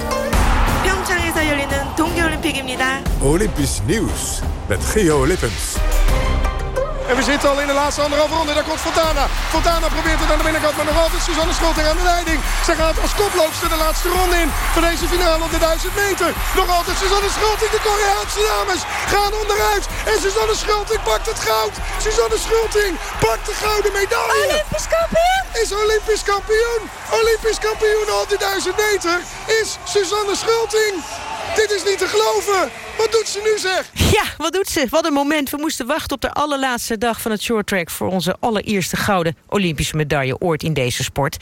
평창에서 열리는 동계올림픽입니다. Olympisch nieuws met Geo Lippens. En we zitten al in de laatste anderhalve ronde. Daar komt Fontana. Fontana probeert het aan de binnenkant, maar nog altijd Suzanne Schulting aan de leiding. Zij gaat als koploopster de laatste ronde in van deze finale op de 1000 meter. Nog altijd Suzanne Schulting, de Koreaanse dames gaan onderuit. En Suzanne Schulting pakt het goud. Suzanne Schulting pakt de gouden medaille. Olympisch kampioen! Is Olympisch kampioen. Olympisch kampioen op de 1000 meter is Suzanne Schulting. Dit is niet te geloven. Wat doet ze nu zeg? Ja, wat doet ze? Wat een moment. We moesten wachten op de allerlaatste dag van het shorttrack... voor onze allereerste gouden Olympische medaille ooit in deze sport.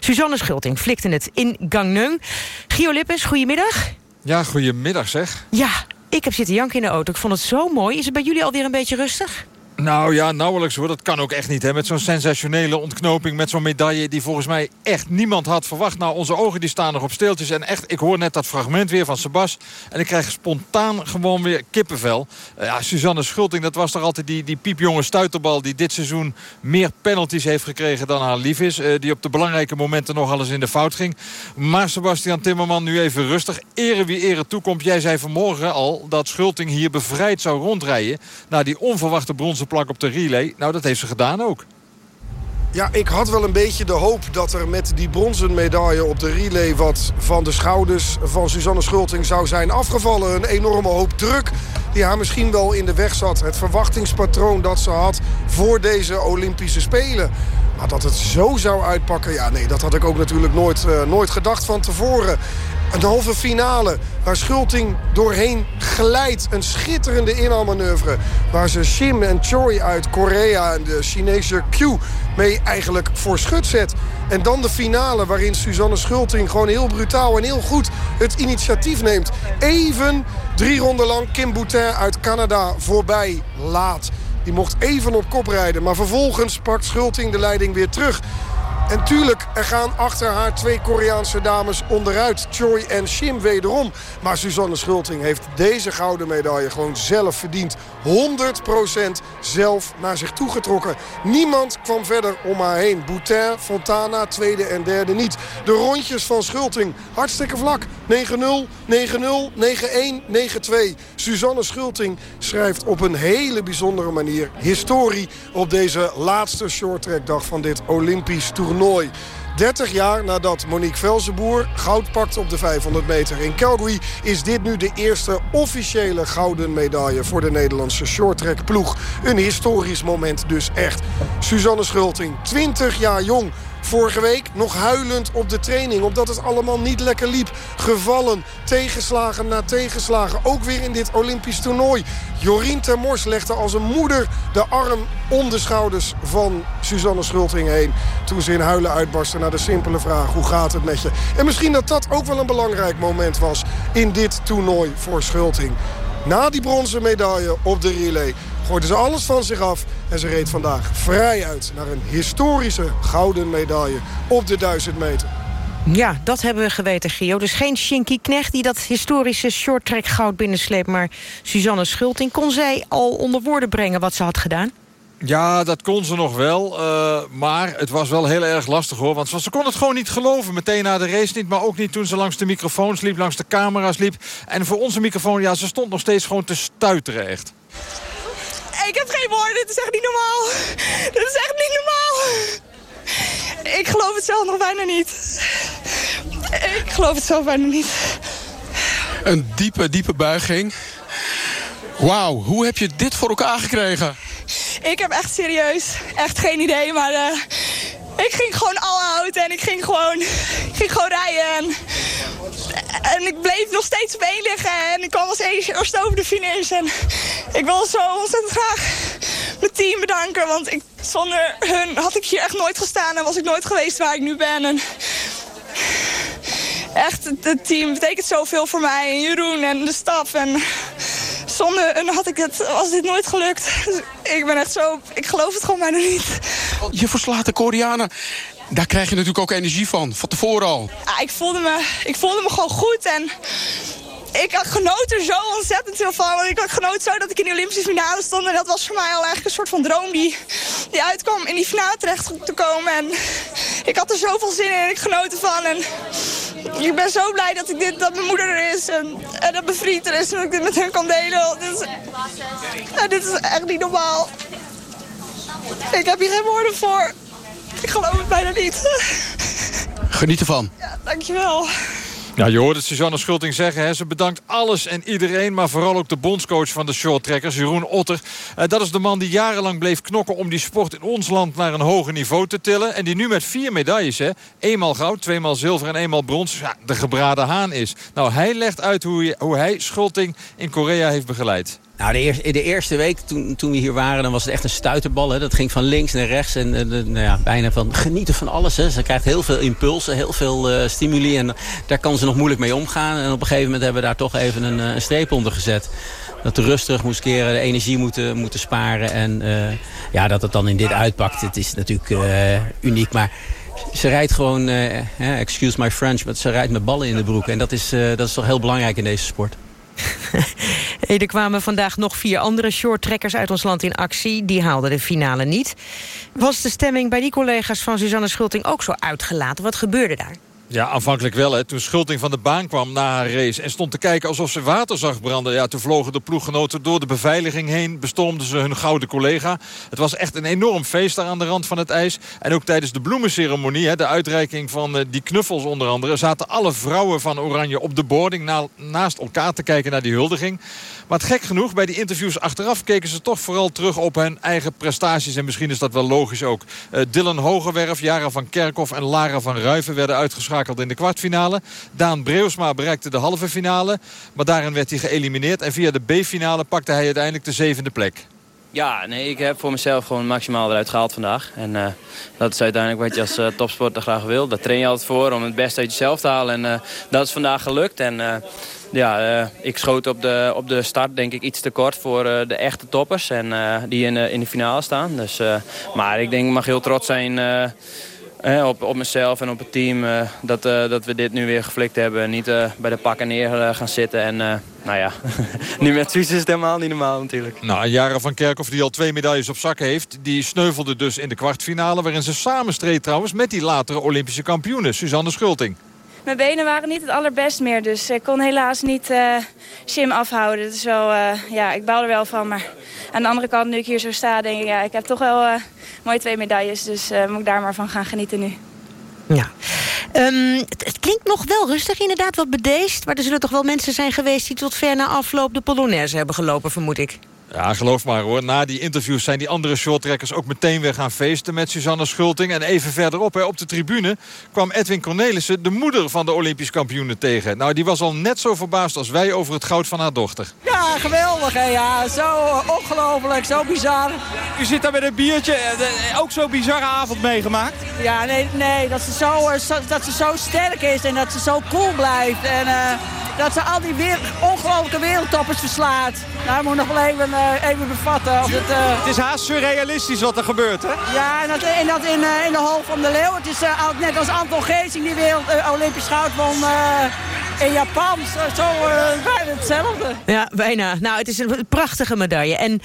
Suzanne Schulting flikte het in Gangneung. Gio Lippes, goedemiddag. Ja, goedemiddag zeg. Ja, ik heb zitten janken in de auto. Ik vond het zo mooi. Is het bij jullie alweer een beetje rustig? Nou ja, nauwelijks hoor. Dat kan ook echt niet. Hè. Met zo'n sensationele ontknoping, met zo'n medaille... die volgens mij echt niemand had verwacht. Nou, onze ogen die staan nog op steeltjes. En echt, ik hoor net dat fragment weer van Sebas. En ik krijg spontaan gewoon weer kippenvel. Uh, ja, Suzanne Schulting, dat was toch altijd die, die piepjonge stuiterbal... die dit seizoen meer penalties heeft gekregen dan haar lief is. Uh, die op de belangrijke momenten nog alles in de fout ging. Maar Sebastian Timmerman nu even rustig. Ere wie ere toekomt. Jij zei vanmorgen al dat Schulting hier bevrijd zou rondrijden... na die onverwachte bronzen plak op de relay. Nou, dat heeft ze gedaan ook. Ja, ik had wel een beetje de hoop dat er met die bronzen medaille op de relay... wat van de schouders van Suzanne Schulting zou zijn afgevallen. Een enorme hoop druk die haar misschien wel in de weg zat. Het verwachtingspatroon dat ze had voor deze Olympische Spelen. Dat het zo zou uitpakken, ja nee, dat had ik ook natuurlijk nooit, uh, nooit gedacht van tevoren. Een halve finale waar Schulting doorheen glijdt. Een schitterende inhaalmanoeuvre. Waar ze Shim en Choi uit Korea en de Chinese Q mee eigenlijk voor schut zet. En dan de finale waarin Suzanne Schulting gewoon heel brutaal en heel goed het initiatief neemt. Even drie ronden lang Kim Boutin uit Canada voorbij laat. Die mocht even op kop rijden. Maar vervolgens pakt Schulting de leiding weer terug. En tuurlijk, er gaan achter haar twee Koreaanse dames onderuit. Choi en Shim wederom. Maar Suzanne Schulting heeft deze gouden medaille gewoon zelf verdiend. 100% zelf naar zich toegetrokken. Niemand kwam verder om haar heen. Boutin, Fontana, tweede en derde niet. De rondjes van Schulting, hartstikke vlak. 9-0, 9-0, 9-1, 9-2. Suzanne Schulting schrijft op een hele bijzondere manier historie... op deze laatste shorttrackdag van dit Olympisch toernooi. 30 jaar nadat Monique Velzenboer goud pakt op de 500 meter in Calgary... is dit nu de eerste officiële gouden medaille voor de Nederlandse shorttrack ploeg. Een historisch moment dus echt. Suzanne Schulting, 20 jaar jong Vorige week nog huilend op de training. Omdat het allemaal niet lekker liep. Gevallen, tegenslagen na tegenslagen. Ook weer in dit Olympisch toernooi. Jorien Termors legde als een moeder de arm om de schouders van Suzanne Schulting heen. Toen ze in huilen uitbarstte naar de simpele vraag. Hoe gaat het met je? En misschien dat dat ook wel een belangrijk moment was in dit toernooi voor Schulting. Na die bronzen medaille op de relay gooide ze alles van zich af. En ze reed vandaag vrij uit naar een historische gouden medaille op de 1000 meter. Ja, dat hebben we geweten, Gio. Dus geen Shinky Knecht die dat historische shorttrack goud binnensleept... maar Suzanne Schulting. Kon zij al onder woorden brengen wat ze had gedaan? Ja, dat kon ze nog wel. Uh, maar het was wel heel erg lastig hoor. Want ze kon het gewoon niet geloven. Meteen na de race niet. Maar ook niet toen ze langs de microfoons liep. Langs de camera's liep. En voor onze microfoon, ja, ze stond nog steeds gewoon te stuiteren echt. Ik heb geen woorden. Dit is echt niet normaal. Dit is echt niet normaal. Ik geloof het zelf nog bijna niet. Ik geloof het zelf bijna niet. Een diepe, diepe buiging. Wauw, hoe heb je dit voor elkaar gekregen? Ik heb echt serieus, echt geen idee, maar uh, ik ging gewoon al out en ik ging gewoon, ik ging gewoon rijden. En, ik bleef nog steeds op liggen en ik kwam als eerste over de finish. En ik wil zo ontzettend graag mijn team bedanken, want ik, zonder hun had ik hier echt nooit gestaan en was ik nooit geweest waar ik nu ben. En echt, het team betekent zoveel voor mij. En Jeroen en de staf en hun had ik het, was dit nooit gelukt. Dus ik ben echt zo, ik geloof het gewoon bijna niet. Je verslaat de Koreanen. Daar krijg je natuurlijk ook energie van, van tevoren al. Ja, ik, voelde me, ik voelde me gewoon goed en ik genoot er zo ontzettend veel van. Want ik had genoten zo dat ik in de Olympische finale stond. En dat was voor mij al eigenlijk een soort van droom die, die uitkwam in die finale terecht te komen. En ik had er zoveel zin in en ik genoot ervan. En ik ben zo blij dat, ik dit, dat mijn moeder er is en, en dat mijn vriend er is en dat ik dit met hen kan delen. Dit is, dit is echt niet normaal. Ik heb hier geen woorden voor. Ik geloof het bijna niet. Geniet ervan. Ja, dankjewel. Ja, je hoort het Suzanne Schulting zeggen. Hè. Ze bedankt alles en iedereen, maar vooral ook de bondscoach van de shorttrekkers, Jeroen Otter. Eh, dat is de man die jarenlang bleef knokken om die sport in ons land naar een hoger niveau te tillen. En die nu met vier medailles, hè, eenmaal goud, tweemaal zilver en eenmaal brons, ja, de gebraden haan is. Nou, hij legt uit hoe, hoe hij Schulting in Korea heeft begeleid. Nou, de, eerste, de eerste week toen, toen we hier waren, dan was het echt een stuiterbal. Hè. Dat ging van links naar rechts en eh, nou ja, bijna van genieten van alles. Hè. Ze krijgt heel veel impulsen, heel veel eh, stimuli en daar kan ze nog moeilijk mee omgaan. En op een gegeven moment hebben we daar toch even een, eh, een streep onder gezet. Dat de rust terug moest keren, de energie moeten, moeten sparen. En ja, dat het dan in dit uitpakt, het is natuurlijk uniek. Maar ze rijdt gewoon, excuse my French, maar ze rijdt met ballen in de broek. En dat is, dat is toch heel belangrijk in deze sport. er kwamen vandaag nog vier andere shorttrekkers uit ons land in actie. Die haalden de finale niet. Was de stemming bij die collega's van Suzanne Schulting ook zo uitgelaten? Wat gebeurde daar? Ja, aanvankelijk wel. Hè. Toen Schulting van de baan kwam na haar race... en stond te kijken alsof ze water zag branden... Ja, toen vlogen de ploeggenoten door de beveiliging heen... bestormden ze hun gouden collega. Het was echt een enorm feest daar aan de rand van het ijs. En ook tijdens de bloemenceremonie, hè, de uitreiking van uh, die knuffels onder andere... zaten alle vrouwen van Oranje op de boarding... Na, naast elkaar te kijken naar die huldiging. Maar gek genoeg, bij die interviews achteraf... keken ze toch vooral terug op hun eigen prestaties. En misschien is dat wel logisch ook. Uh, Dylan Hogewerf, Jara van Kerkhoff en Lara van Ruiven... werden uitgeschakeld in de kwartfinale. Daan Breusma bereikte de halve finale. Maar daarin werd hij geëlimineerd. En via de B-finale pakte hij uiteindelijk de zevende plek. Ja, nee, ik heb voor mezelf gewoon maximaal eruit gehaald vandaag. En uh, dat is uiteindelijk wat je als uh, topsporter graag wil. Daar train je altijd voor om het beste uit jezelf te halen. En uh, dat is vandaag gelukt. En ja, ik schoot op de, op de start denk ik iets te kort voor de echte toppers. En die in, in de finale staan. Dus, maar ik denk ik mag heel trots zijn op, op mezelf en op het team. Uh, dat, uh, dat we dit nu weer geflikt hebben. Niet uh, bij de pakken neer gaan zitten. En nou ja, nu met Suisse is het helemaal niet normaal natuurlijk. Nou, Jara van Kerkhoff die al twee medailles op zak heeft... die sneuvelde dus in de kwartfinale... waarin ze samen streed trouwens met die latere Olympische kampioene, Suzanne Schulting. Mijn benen waren niet het allerbest meer, dus ik kon helaas niet uh, afhouden. Is wel, uh, ja, ik bouw er wel van, maar aan de andere kant, nu ik hier zo sta, denk ik... ja, ik heb toch wel uh, mooie twee medailles, dus moet ik daar maar van gaan genieten nu. Ja. Um, het, het, klinkt nog wel rustig, inderdaad, wat bedeesd. Maar er zullen toch wel mensen zijn geweest... die tot ver na afloop de Polonaise hebben gelopen, vermoed ik. Ja, geloof maar hoor. Na die interviews zijn die andere shorttrekkers ook meteen weer gaan feesten met Suzanne Schulting. En even verderop, hè, op de tribune, kwam Edwin Cornelissen, de moeder van de Olympisch kampioenen, tegen. Nou, die was al net zo verbaasd als wij over het goud van haar dochter. Ja, geweldig hè. Ja, zo ongelooflijk, zo bizar. U zit daar met een biertje, eh, ook zo'n bizarre avond meegemaakt? Ja, nee, nee dat, ze zo, eh, dat ze zo sterk is en dat ze zo cool blijft. En uh, dat ze al die weer, ongelooflijke wereldtoppers verslaat. Nou, moet nog wel even uh, even bevatten. Of het, uh... het is haast surrealistisch wat er gebeurt, hè? Ja, en dat, en dat in, uh, in de hal van de Leeuw. Het is net als Anton Geesing die wereld Olympisch goud won in Japan. Zo bijna hetzelfde. Ja, Nou, het is een prachtige medaille. En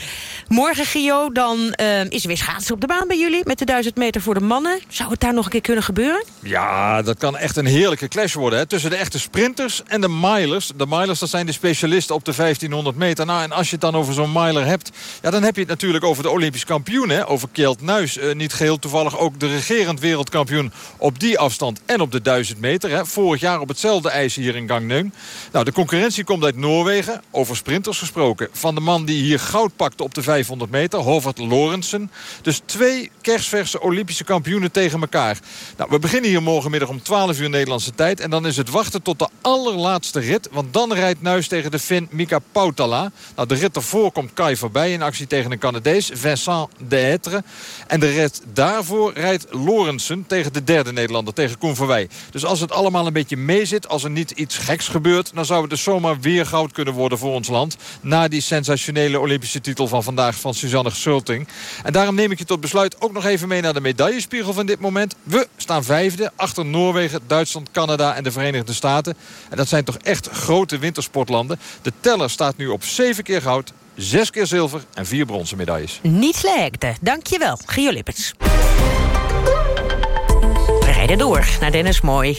morgen, Gio, dan is er weer schaatsen op de baan bij jullie... met de 1000 meter voor de mannen. Zou het daar nog een keer kunnen gebeuren? Ja, dat kan echt een heerlijke clash worden. Hè? Tussen de echte sprinters en de milers. De milers, dat zijn de specialisten op de 1500 meter. Nou, en als je het dan over zo'n miler hebt... Ja, dan heb je het natuurlijk over de Olympisch kampioen. Hè? Over Kjeld Nuis. Uh, niet geheel toevallig ook de regerend wereldkampioen op die afstand. En op de 1000 meter. Hè? Vorig jaar op hetzelfde ijs hier in Gangneung. Nou, de concurrentie komt uit Noorwegen. Over sprinters gesproken. Van de man die hier goud pakte op de 500 meter. Hovert Lorensen. Dus twee kerstverse Olympische kampioenen tegen elkaar. Nou, we beginnen hier morgenmiddag om 12 uur Nederlandse tijd. En dan is het wachten tot de allerlaatste rit. Want dan rijdt Nuis tegen de Finn Mika Pautala. Nou, de rit ervoor komt Kai voorbij in actie tegen een Canadees, Vincent Deetre. En de rit daarvoor rijdt Lorensen tegen de derde Nederlander, tegen Koen Verwij. Dus als het allemaal een beetje meezit, als er niet iets geks gebeurt... dan zou het dus zomaar weer goud kunnen worden voor ons land... na die sensationele Olympische titel van vandaag van Suzanne Schulting. En daarom neem ik je tot besluit ook nog even mee naar de medaillespiegel van dit moment. We staan vijfde, achter Noorwegen, Duitsland, Canada en de Verenigde Staten. En dat zijn toch echt grote wintersportlanden. De teller staat nu op zeven keer goud, zes keer zilver en vier bronzen medailles. Niet slecht, dankjewel. Gio Lippens. We rijden door naar Dennis Mooi.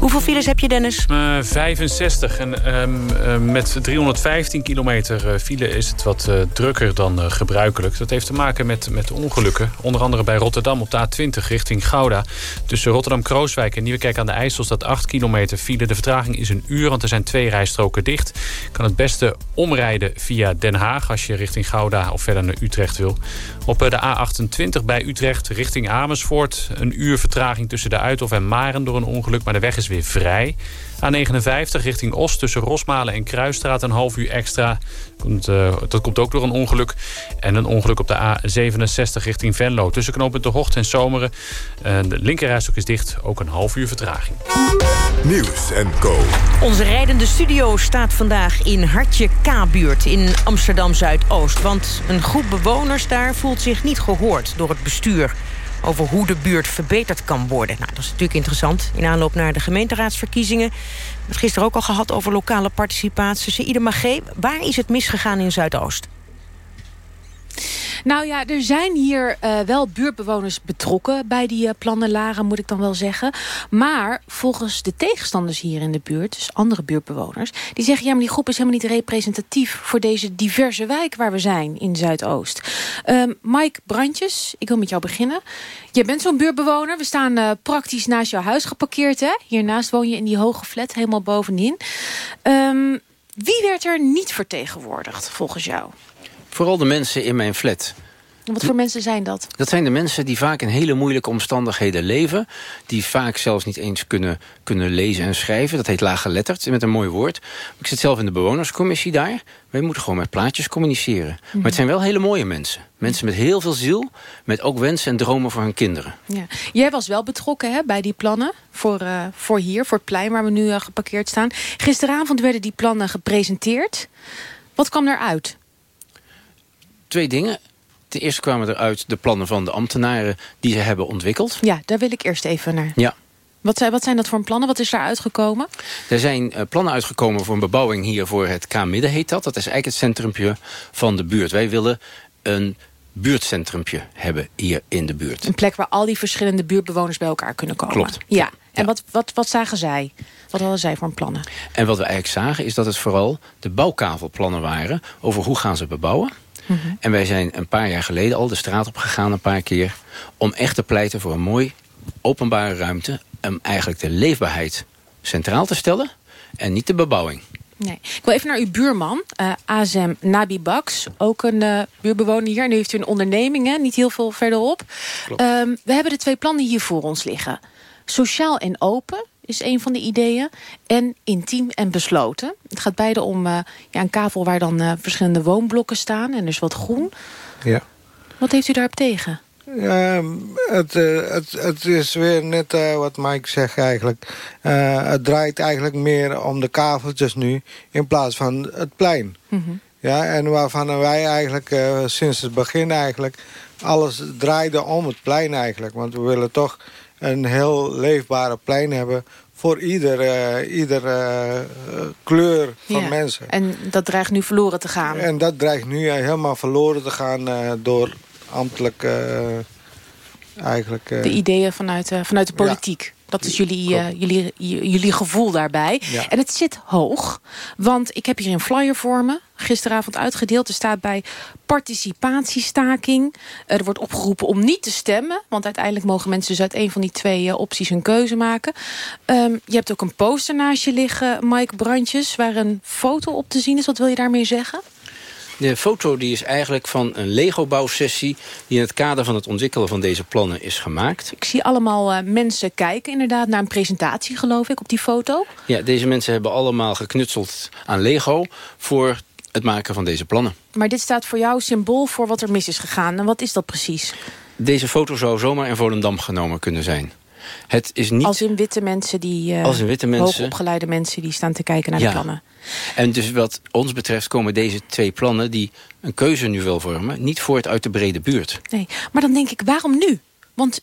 Hoeveel files heb je, Dennis? Uh, 65. En um, uh, met 315 kilometer uh, file is het wat drukker dan gebruikelijk. Dat heeft te maken met, met ongelukken. Onder andere bij Rotterdam op de A20 richting Gouda. Tussen Rotterdam-Krooswijk en Nieuwekerk aan de IJssel... staat 8 kilometer file. De vertraging is een uur, want er zijn twee rijstroken dicht. Je kan het beste omrijden via Den Haag... als je richting Gouda of verder naar Utrecht wil. Op de A28 bij Utrecht richting Amersfoort. Een uur vertraging tussen de Uithof en Maren door een ongeluk... maar de weg is weer vrij. A59 richting Oost tussen Rosmalen en Kruisstraat een half uur extra. Komt, uh, dat komt ook door een ongeluk. En een ongeluk op de A67 richting Venlo. Tussen knooppunt De Hocht en Zomeren. Uh, de linkerrijstok is dicht, ook een half uur vertraging. Nieuws en Co. Onze rijdende studio staat vandaag in Hartje K-buurt in Amsterdam-Zuidoost. Want een groep bewoners daar voelt zich niet gehoord door het bestuur over hoe de buurt verbeterd kan worden. Nou, dat is natuurlijk interessant. In aanloop naar de gemeenteraadsverkiezingen. We hebben het gisteren ook al gehad over lokale participatie. Seide Magé, waar is het misgegaan in Zuidoost? Nou ja, er zijn hier uh, wel buurtbewoners betrokken bij die uh, plannen Lara, moet ik dan wel zeggen. Maar volgens de tegenstanders hier in de buurt, dus andere buurtbewoners... die zeggen, ja, maar die groep is helemaal niet representatief... voor deze diverse wijk waar we zijn in Zuidoost. Um, Mike Brandjes, ik wil met jou beginnen. Jij bent zo'n buurtbewoner. We staan uh, praktisch naast jouw huis geparkeerd, hè? Hiernaast woon je in die hoge flat, helemaal bovenin. Um, wie werd er niet vertegenwoordigd, volgens jou? Vooral de mensen in mijn flat. Wat voor mensen zijn dat? Dat zijn de mensen die vaak in hele moeilijke omstandigheden leven. Die vaak zelfs niet eens kunnen, kunnen lezen en schrijven. Dat heet laaggeletterd, met een mooi woord. Ik zit zelf in de bewonerscommissie daar. Wij moeten gewoon met plaatjes communiceren. Maar het zijn wel hele mooie mensen. Mensen met heel veel ziel. Met ook wensen en dromen voor hun kinderen. Ja. Jij was wel betrokken hè, bij die plannen. Voor, uh, voor hier, voor het plein waar we nu uh, geparkeerd staan. Gisteravond werden die plannen gepresenteerd. Wat kwam eruit? Twee dingen. Ten eerste kwamen eruit de plannen van de ambtenaren die ze hebben ontwikkeld. Ja, daar wil ik eerst even naar. Ja. Wat zijn, wat zijn dat voor plannen? Wat is daar uitgekomen? Er zijn uh, plannen uitgekomen voor een bebouwing hier voor het K-midden heet dat. Dat is eigenlijk het centrumpje van de buurt. Wij willen een buurtcentrumpje hebben hier in de buurt. Een plek waar al die verschillende buurtbewoners bij elkaar kunnen komen. Klopt. Ja. En ja. Wat, wat, wat zagen zij? Wat hadden zij voor plannen? En wat we eigenlijk zagen is dat het vooral de bouwkavelplannen waren... over hoe gaan ze bebouwen. Mm -hmm. En wij zijn een paar jaar geleden al de straat op gegaan een paar keer... om echt te pleiten voor een mooi openbare ruimte... om eigenlijk de leefbaarheid centraal te stellen en niet de bebouwing. Nee. Ik wil even naar uw buurman, uh, Azem Nabi Baks. Ook een uh, buurbewoner hier. Nu heeft u een onderneming, hè? niet heel veel verderop. Um, we hebben de twee plannen hier voor ons liggen. Sociaal en open is een van de ideeën. En intiem en besloten. Het gaat beide om uh, ja, een kavel waar dan uh, verschillende woonblokken staan. En dus wat groen. Ja. Wat heeft u daarop tegen? Ja, het, uh, het, het is weer net uh, wat Mike zegt eigenlijk. Uh, het draait eigenlijk meer om de kaveltjes nu... in plaats van het plein. Mm -hmm. ja, en waarvan wij eigenlijk sinds het begin eigenlijk... alles draaide om het plein eigenlijk. Want we willen toch een heel leefbare plein hebben voor ieder, uh, ieder uh, kleur van ja. mensen. En dat dreigt nu verloren te gaan. En dat dreigt nu helemaal verloren te gaan uh, door ambtelijk eigenlijk... de ideeën vanuit, vanuit de politiek. Ja. Dat is jullie, uh, jullie, jullie gevoel daarbij. Ja. En het zit hoog. Want ik heb hier een flyer voor me. Gisteravond uitgedeeld. Er staat bij participatiestaking. Er wordt opgeroepen om niet te stemmen. Want uiteindelijk mogen mensen dus uit een van die twee uh, opties een keuze maken. Um, je hebt ook een poster naast je liggen, Mike Brandjes. Waar een foto op te zien is. Wat wil je daarmee zeggen? De foto die is eigenlijk van een Lego-bouwsessie... die in het kader van het ontwikkelen van deze plannen is gemaakt. Ik zie allemaal uh, mensen kijken inderdaad naar een presentatie, geloof ik, op die foto. Ja, deze mensen hebben allemaal geknutseld aan Lego... voor het maken van deze plannen. Maar dit staat voor jou symbool voor wat er mis is gegaan. En wat is dat precies? Deze foto zou zomaar in Volendam genomen kunnen zijn. Het is niet... Als in witte mensen die uh, Als in witte mensen... hoogopgeleide mensen die staan te kijken naar ja. de plannen. En dus wat ons betreft komen deze twee plannen die een keuze nu wil vormen... niet voort uit de brede buurt. Nee, maar dan denk ik, waarom nu? Want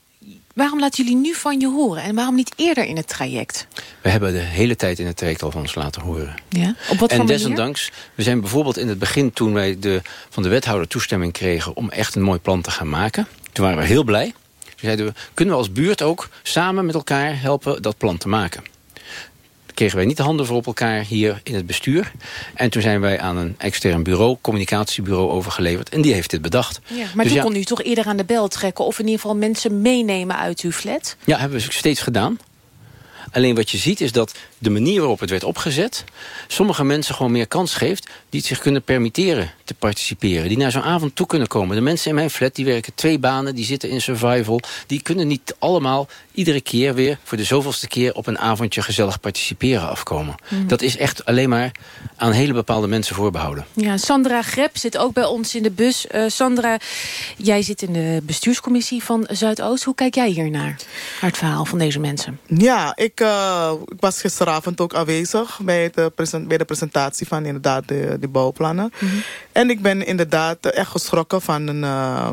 waarom laten jullie nu van je horen? En waarom niet eerder in het traject? We hebben de hele tijd in het traject al van ons laten horen. Ja? Op wat en desondanks, we zijn bijvoorbeeld in het begin... toen wij de, van de wethouder toestemming kregen om echt een mooi plan te gaan maken... toen waren we heel blij. Toen zeiden we, kunnen we als buurt ook samen met elkaar helpen dat plan te maken? Kregen wij niet de handen voor op elkaar hier in het bestuur. En toen zijn wij aan een extern bureau, communicatiebureau, overgeleverd. En die heeft dit bedacht. Ja, maar Dus toen ja, kon u toch eerder aan de bel trekken... of in ieder geval mensen meenemen uit uw flat? Ja, hebben we steeds gedaan. Alleen wat je ziet is dat de manier waarop het werd opgezet... sommige mensen gewoon meer kans geeft... die het zich kunnen permitteren te participeren. Die naar zo'n avond toe kunnen komen. De mensen in mijn flat die werken twee banen, die zitten in survival. Die kunnen niet allemaal iedere keer weer... voor de zoveelste keer op een avondje gezellig participeren afkomen. Mhm. Dat is echt alleen maar aan hele bepaalde mensen voorbehouden. Ja, Sandra Grep zit ook bij ons in de bus. Eh, Sandra, jij zit in de bestuurscommissie van Zuidoost. Hoe kijk jij hier naar? Het verhaal van deze mensen? Ja, ik, eh, ik was gisteravond ook aanwezig bij, de, present- bij de presentatie van inderdaad de, de bouwplannen. En ik ben inderdaad echt geschrokken van een, eh,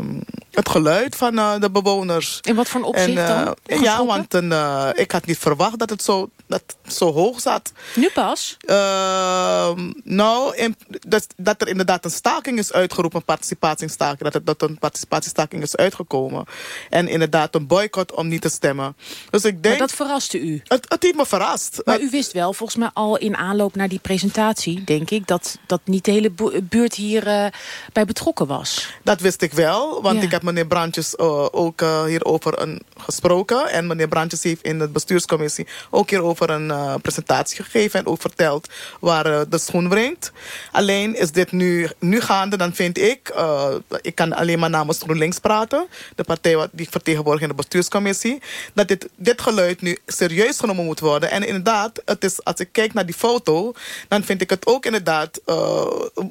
het geluid van eh, de bewoners. In wat voor een opzicht En, eh, dan? Ja, want een, eh, ik had niet verwacht dat het zo, dat het zo hoog zat. Nu pas? Ehm, nou, in- dat, dat er inderdaad een staking is uitgeroepen, een participatiestaking. Dat, het, dat een participatiestaking is uitgekomen. En inderdaad een boycott om niet te stemmen. Dus ik denk... Maar dat verraste u? Het, het heeft me verrast. Maar u wist wel, volgens mij al in aanloop naar die presentatie... denk ik, dat, dat niet de hele bu- buurt hier eh, bij betrokken was. Dat wist ik wel, want Ja. ik heb meneer Brandjes eh, ook hierover een, gesproken. En meneer Brandjes heeft in de bestuurscommissie ook hierover een eh, presentatie gegeven. En ook verteld waar eh, de schoen wringt. Alleen is dit nu, nu gaande, dan vind ik... eh, ik kan alleen maar namens GroenLinks praten. De partij wat- die ik vertegenwoordig in de bestuurscommissie. Dat dit, dit geluid nu serieus genomen moet worden. En inderdaad, het is, als ik kijk naar die foto... dan vind ik het ook inderdaad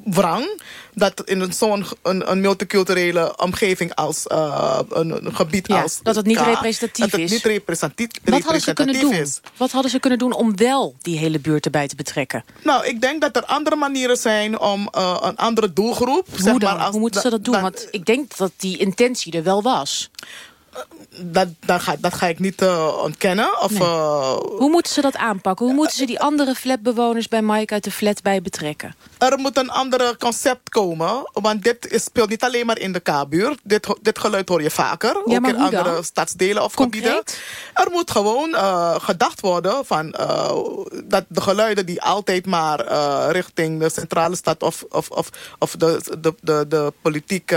wrang... dat in zo'n een, een multiculturele omgeving als een, een gebied Ja, als... dat het niet K, representatief is. Niet representatief, Wat hadden ze kunnen doen? is. Wat hadden ze kunnen doen om wel die hele buurt erbij te betrekken? Nou, ik denk dat er andere manieren zijn om eh, een andere doelgroep... Hoe zeg maar, als, Hoe moeten ze dat doen? Want ik denk dat die intentie er wel was. Dat, dat, ga, dat ga ik niet eh, ontkennen. Of, eh, Hoe moeten ze dat aanpakken? Hoe moeten ze die andere flatbewoners bij Mike uit de flat bij betrekken? Er moet een ander concept komen. Want dit is, speelt niet alleen maar in de K-buurt. Dit, dit geluid hoor je vaker. Ja, ook in andere dan? stadsdelen of gebieden. Er moet gewoon eh, gedacht worden van dat de geluiden die altijd maar richting de centrale stad of, of, of, of de, de, de, de politiek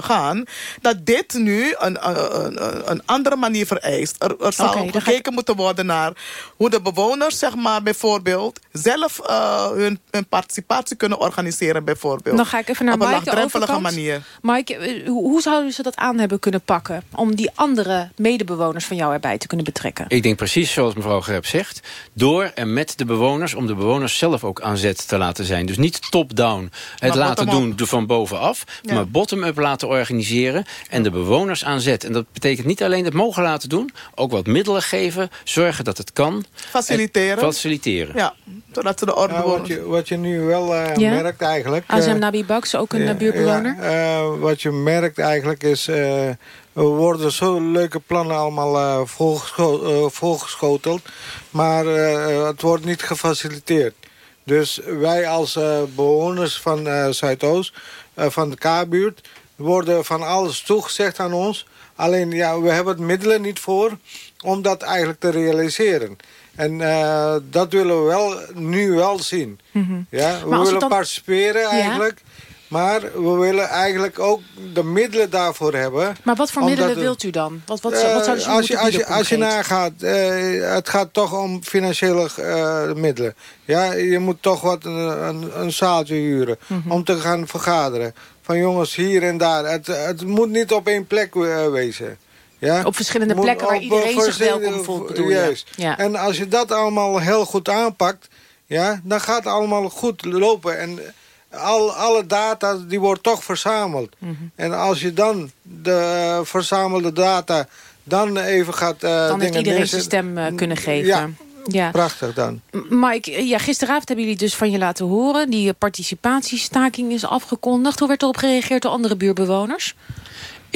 gaan. Dat dit nu een, een, een, een andere manier vereist. Er, er zal gekeken moeten worden naar hoe de bewoners, zeg maar bijvoorbeeld, zelf eh, hun, hun participatie kunnen organiseren bijvoorbeeld. Dan ga ik even naar Op een Mike laagdrempelige manier. Mike, eh, hoe zouden ze dat aan hebben kunnen pakken... om die andere medebewoners van jou erbij te kunnen betrekken? Ik denk precies zoals mevrouw Greb zegt. Door en met de bewoners, om de bewoners zelf ook aan zet te laten zijn. Dus niet top-down het Maar laten doen van bovenaf. Ja. Maar bottom-up laten organiseren. En de bewoners aan zet. En dat betekent niet alleen het mogen laten doen. Ook wat middelen geven. Zorgen dat het kan. Faciliteren. En faciliteren. Ja, zodat ze de orde Ja, wat, je, wat je nu wel eh, Ja? merkt eigenlijk... Azem eh, Nabi Baks, ook een ja, buurtbewoner. ja, eh, wat je merkt eigenlijk is... eh, er worden zo leuke plannen allemaal eh, volgescho- eh, volgeschoteld. Maar eh, het wordt niet gefaciliteerd. Dus wij als eh, bewoners van eh, Zuidoost, eh, van de K-buurt... worden van alles toegezegd aan ons. Alleen, ja, we hebben het middelen niet voor om dat eigenlijk te realiseren. En eh, dat willen we wel, nu wel zien. Mhm. Ja, we willen dan- participeren Ja. eigenlijk. Maar we willen eigenlijk ook de middelen daarvoor hebben. Maar wat voor middelen wilt u dan? Wat, wat, Eh, wat zouden ze als je, als je, als je nagaat, eh, het gaat toch om financiële eh, middelen. Ja, je moet toch wat een, een, een zaaltje huren Mhm. om te gaan vergaderen. Van jongens, hier en daar. Het, het moet niet op één plek eh, wezen. Ja? Op verschillende Moet plekken waar iedereen zich welkom voelt, bedoel je? Juist. Ja. En als je dat allemaal heel goed aanpakt, ja, dan gaat het allemaal goed lopen. En al, alle data die wordt toch verzameld. Mhm. En als je dan de verzamelde data dan even gaat eh Dan heeft dingen iedereen zijn stem eh, kunnen geven. Ja, Ja. prachtig dan. Mike, ja, gisteravond hebben jullie dus van je laten horen. Die eh, participatiestaking is afgekondigd. Hoe werd erop gereageerd door andere buurtbewoners?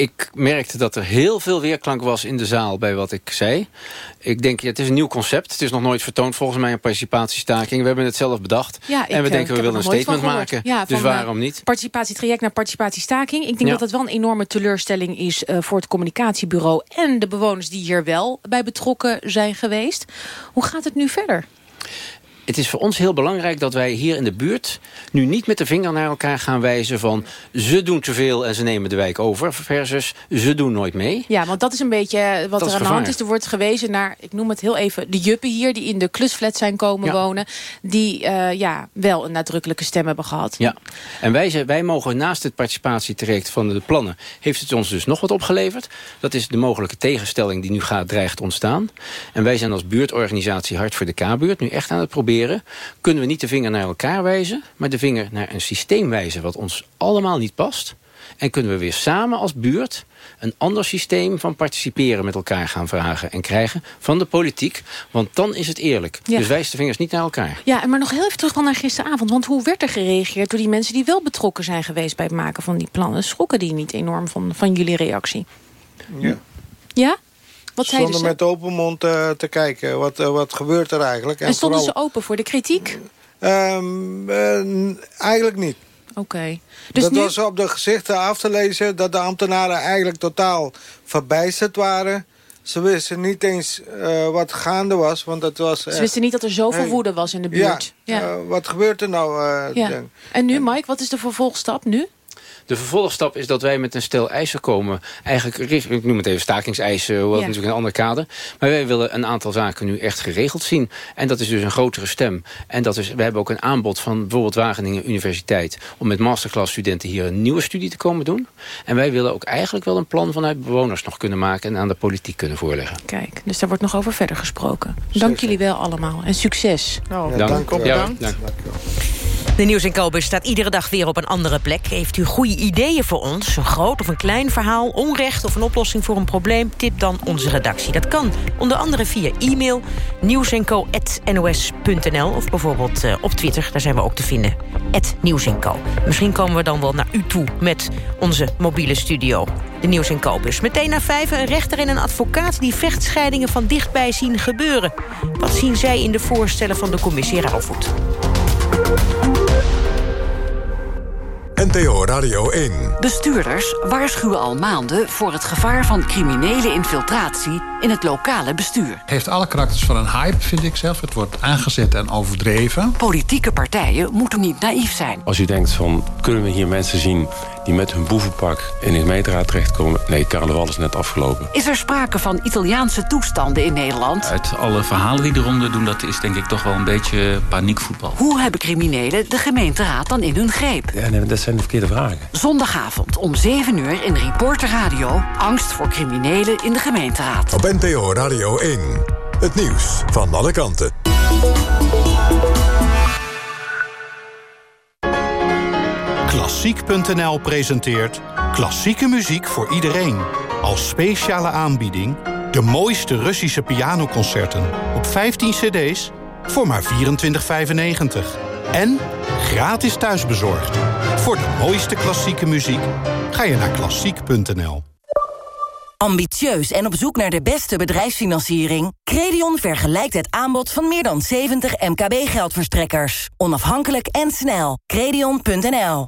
Ik merkte dat er heel veel weerklank was in de zaal bij wat ik zei. Ik denk, ja, het is een nieuw concept. Het is nog nooit vertoond volgens mij een participatiestaking. We hebben het zelf bedacht. Ja, ik, en we eh, denken, we willen een statement maken. Ja, dus eh, waarom niet? Participatietraject naar participatiestaking. Ik denk dat dat wel een enorme teleurstelling is eh, voor het communicatiebureau... en de bewoners die hier wel bij betrokken zijn geweest. Hoe gaat het nu verder? Het is voor ons heel belangrijk dat wij hier in de buurt... nu niet met de vinger naar elkaar gaan wijzen van... ze doen te veel en ze nemen de wijk over... versus ze doen nooit mee. Ja, want dat is een beetje wat Dat er aan de hand is. Er wordt gewezen naar, ik noem het heel even... de juppen hier die in de klusflat zijn komen Ja. wonen... die eh, ja, wel een nadrukkelijke stem hebben gehad. Ja, en wij, wij mogen naast het participatietraject van de plannen... heeft het ons dus nog wat opgeleverd. Dat is de mogelijke tegenstelling die nu gaat, dreigt ontstaan. En wij zijn als buurtorganisatie Hart voor de K-buurt... nu echt aan het proberen. Kunnen we niet de vinger naar elkaar wijzen... maar de vinger naar een systeem wijzen wat ons allemaal niet past... En kunnen we weer samen als buurt een ander systeem van participeren met elkaar gaan vragen en krijgen van de politiek. Want dan is het eerlijk. Ja. Dus wijs de vingers niet naar elkaar. Ja, en maar nog heel even terug dan naar gisteravond. Want hoe werd er gereageerd door die mensen die wel betrokken zijn geweest... bij het maken van die plannen? Schrokken die niet enorm van, van jullie reactie? Ja. Ja? Wat Stonden met open mond eh, te kijken. Wat, eh, wat gebeurt er eigenlijk? En stonden vooral- ze open voor de kritiek? Ehm, eh, eigenlijk niet. Oké. Dus dat nu... was op de gezichten af te lezen dat de ambtenaren eigenlijk totaal verbijsterd waren. Ze wisten niet eens wat gaande was. Want het was Ze wisten niet dat er zoveel Hey. woede was in de buurt. Ja, Ja. wat gebeurt er nou? Ja. En nu, Mike, wat is de vervolgstap nu? De vervolgstap is dat wij met een stel eisen komen. Eigenlijk, richt- ik noem het even stakingseisen, hoewel het Ja. natuurlijk een ander kader. Maar wij willen een aantal zaken nu echt geregeld zien. En dat is dus een grotere stem. En dat is, we hebben ook een aanbod van bijvoorbeeld Wageningen Universiteit... om met masterclass studenten hier een nieuwe studie te komen doen. En wij willen ook eigenlijk wel een plan vanuit bewoners nog kunnen maken... en aan de politiek kunnen voorleggen. Kijk, dus daar wordt nog over verder gesproken. Dank jullie wel allemaal en succes. Nou, Dank. dank. Ja, bedankt. dank. De Nieuws en Kobus staat iedere dag weer op een andere plek. Heeft u goede ideeën voor ons? Een groot of een klein verhaal, onrecht of een oplossing voor een probleem? Tip dan onze redactie. Dat kan onder andere via e-mail nieuwsenco.nos.nl of bijvoorbeeld eh, op Twitter. Daar zijn we ook te vinden. Nieuws en Co. Misschien komen we dan wel naar u toe met onze mobiele studio. De Nieuws en Kobus. Meteen na vijf een rechter en een advocaat... die vechtscheidingen van dichtbij zien gebeuren. Wat zien zij in de voorstellen van de commissie Rauwvoet? NTO Radio 1. Bestuurders waarschuwen al maanden voor het gevaar van criminele infiltratie in het lokale bestuur. heeft alle karakters van een hype, vind ik zelf. Het wordt aangezet en overdreven. Politieke partijen moeten niet naïef zijn. Als u denkt van, kunnen we hier mensen zien die met hun boevenpak in de gemeenteraad terechtkomen? Nee, carnaval is net afgelopen. Is er sprake van Italiaanse toestanden in Nederland? Uit alle verhalen die eronder doen, dat is denk ik toch wel een beetje paniekvoetbal. Hoe hebben criminelen de gemeenteraad dan in hun greep? Ja, nee, dat zijn de verkeerde vragen. Zondagavond om 7 uur in Reporter Radio. Angst voor criminelen in de gemeenteraad. Op NTO Radio 1. Het nieuws van alle kanten. Klassiek.nl presenteert klassieke muziek voor iedereen. Als speciale aanbieding de mooiste Russische pianoconcerten op 15 cd's voor maar 24,95. En gratis thuisbezorgd. Voor de mooiste klassieke muziek ga je naar klassiek.nl. Ambitieus en op zoek naar de beste bedrijfsfinanciering? Credion vergelijkt het aanbod van meer dan 70 MKB-geldverstrekkers. Onafhankelijk en snel. Credion.nl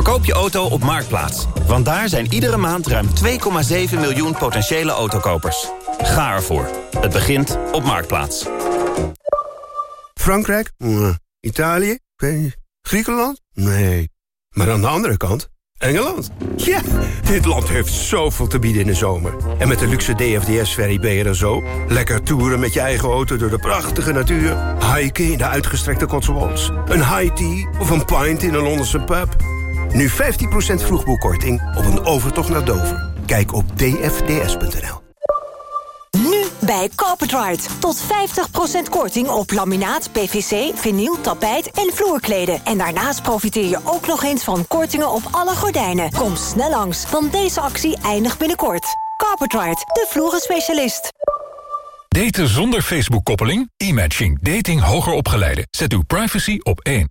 Verkoop je auto op Marktplaats. Want daar zijn iedere maand ruim 2,7 miljoen potentiële autokopers. Ga ervoor. Het begint op Marktplaats. Frankrijk? Mwah. Italië? Nee. Griekenland? Nee. Maar aan de andere kant, Engeland. Ja, dit land heeft zoveel te bieden in de zomer. En met de luxe DFDS-ferry ben je er zo. Lekker toeren met je eigen auto door de prachtige natuur. Hiken in de uitgestrekte Cotswolds. Een high tea of een pint in een Londense pub. Nu 15% vroegboekkorting op een overtocht naar Dover. Kijk op dfds.nl. Nu bij Carpetride. Tot 50% korting op laminaat, PVC, vinyl, tapijt en vloerkleden. En daarnaast profiteer je ook nog eens van kortingen op alle gordijnen. Kom snel langs, want deze actie eindigt binnenkort. Carpetride, de vloerenspecialist. Daten zonder Facebook-koppeling? E-matching. Dating hoger opgeleiden. Zet uw privacy op één.